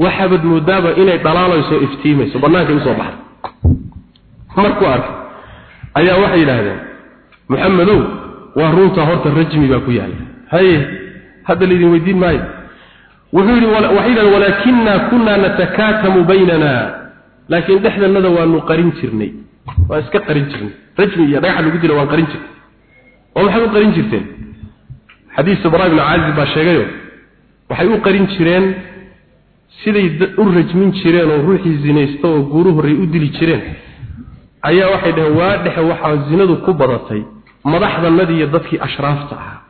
waxaabad moodaaba inay dhalaalayso iftiimayso bannaankay u soo baxday markuu arkay ayaa waxay yidhaahdeen maxamedow waa runtaa horta rajmi baa ku yaalla haye hadda laydin weydiin maayo. Wuxuu yidhi waxay yidhahdeen walaakinaa kunaa natakaatamu baynana. Laakiin dhexdannada waanu qarin jirnay. Waan iska qarin jirnay. Rajmi iyo dhagaxa lagu dila waan qarin jirnay. Oo maxay u qarin jirteen? Xadiis ibraahim ibn caazib baa sheegayo waxay u qarin jireen siday u rajmin jireen oo ruuxii zinaysta oo guuru horey u dili jireen ayaa waxay dhaheen waa dhexe waxaa zinadu ku badatay madaxdanadii iyo dadkii ashraafta ahaa.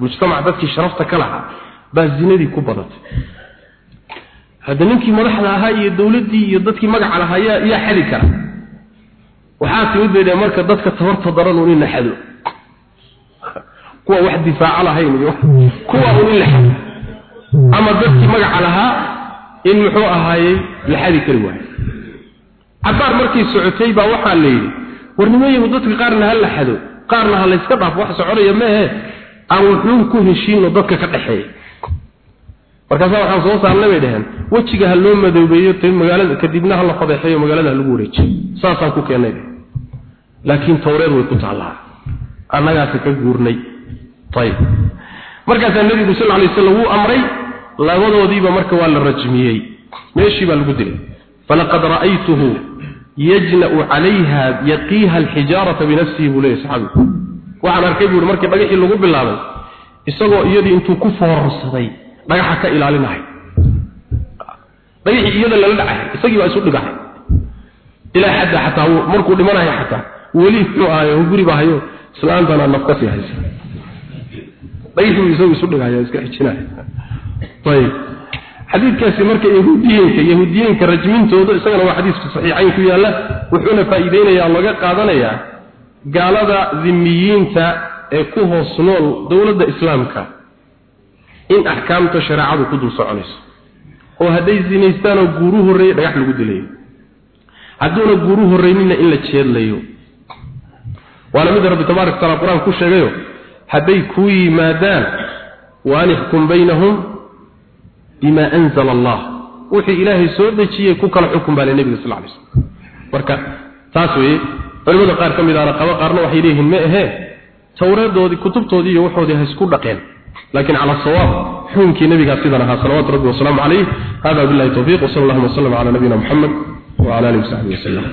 Mujtamac dadkii sharafta ka lahaa baa zinadii ku badatay. Hadda ninkii madaxda ahaa iyo dowladdii iyo dadkii magaca lahaa yaa yaa xadi kara. Waxaa timid marka dadka tabarta daran un in la xado. Kuwa wax difaaco lahayn iyo kuwa un in la xado ama dadkii magaca lahaa in muxuu ahaayey la xadi kari waayo. Cabaar markay socotay baa waxaa la yidhi warnimayahu dadka qaarna ha la xado qaarna ha layska dhaafo wax soconaya meehe aan wuxuun ku heshiino dadka ka dhexeeya markaasaa waxaan soo saarnay bay dhaheen wejiga ha loo madoobeeyo magaalada kadibna ha la fadeexeeyo magaalada ha lagu wareejiyo. Saasaan ku keennay laakiin tawreed way ku taallaa annagaasi ka guurnay. Ayib markaasaa nebigu sal lay slam wuu amray labadoodiiba marka waa la rajmiyey. Meeshii baa lagu dilay. Falaqad ra'aytuhu yajna'u calayha yaqiiha alxijaarata binafsihi buu leeyahy saxaabigu waxaan arkay buu markii dhagaxii lagu bilaabay isagoo iyadii intuu ku foorarsaday dhagaxa ka ilaalinahay. Dhagaxii iyada lala dhacahay isagii baa isu dhigahay ilaa xadda xataa markuu dhimanayo xataa weli muxuu ahayo guriba hayo islaantana naf ka sii haysa dhagaxii isagu isu dhigaya iska xijinaya ayib. Xadiidkaasi marka yahuudiyinka yahuudiyinka rajmintooda isagana waa xadiiska saxiixayn ku yaalla wuxuuna faa'iideynayaa laga qaadanayaa gaalada dhimiyiinta ee ku hoos nool dowladda islaamka in axkaamta shareecadu ku dul soconayso. Oo hadday zinaystaanoo guuru horreeye dhagax lagu dilayo. Hadduuna guuru horreynina in la jeedlayo. Waana mida rabbi tabaaraka wataala qur'aan ku sheegayo hadday kuu yimaadaan waan ixkum baynahum bima anzala allah wixii ilaahay soo dejiyey ku kala xukun baa le nebiga sal lay slm marka taas weeye culimada qaar ka mid ahna qabo qaarna waxay leeyihiin ma ahee tawreedoodii kutubtoodii iyo waxoodii ha isku dhaqeen. Laakiin cala sawaab xukunkii nabigaa sidan ahaa salawaatu rabbi wasalaamu calayh hada billahi tawfiiq wsala allahuma wasalam cala nabiyina muxamed wcala alihi wasaxbihi wasalam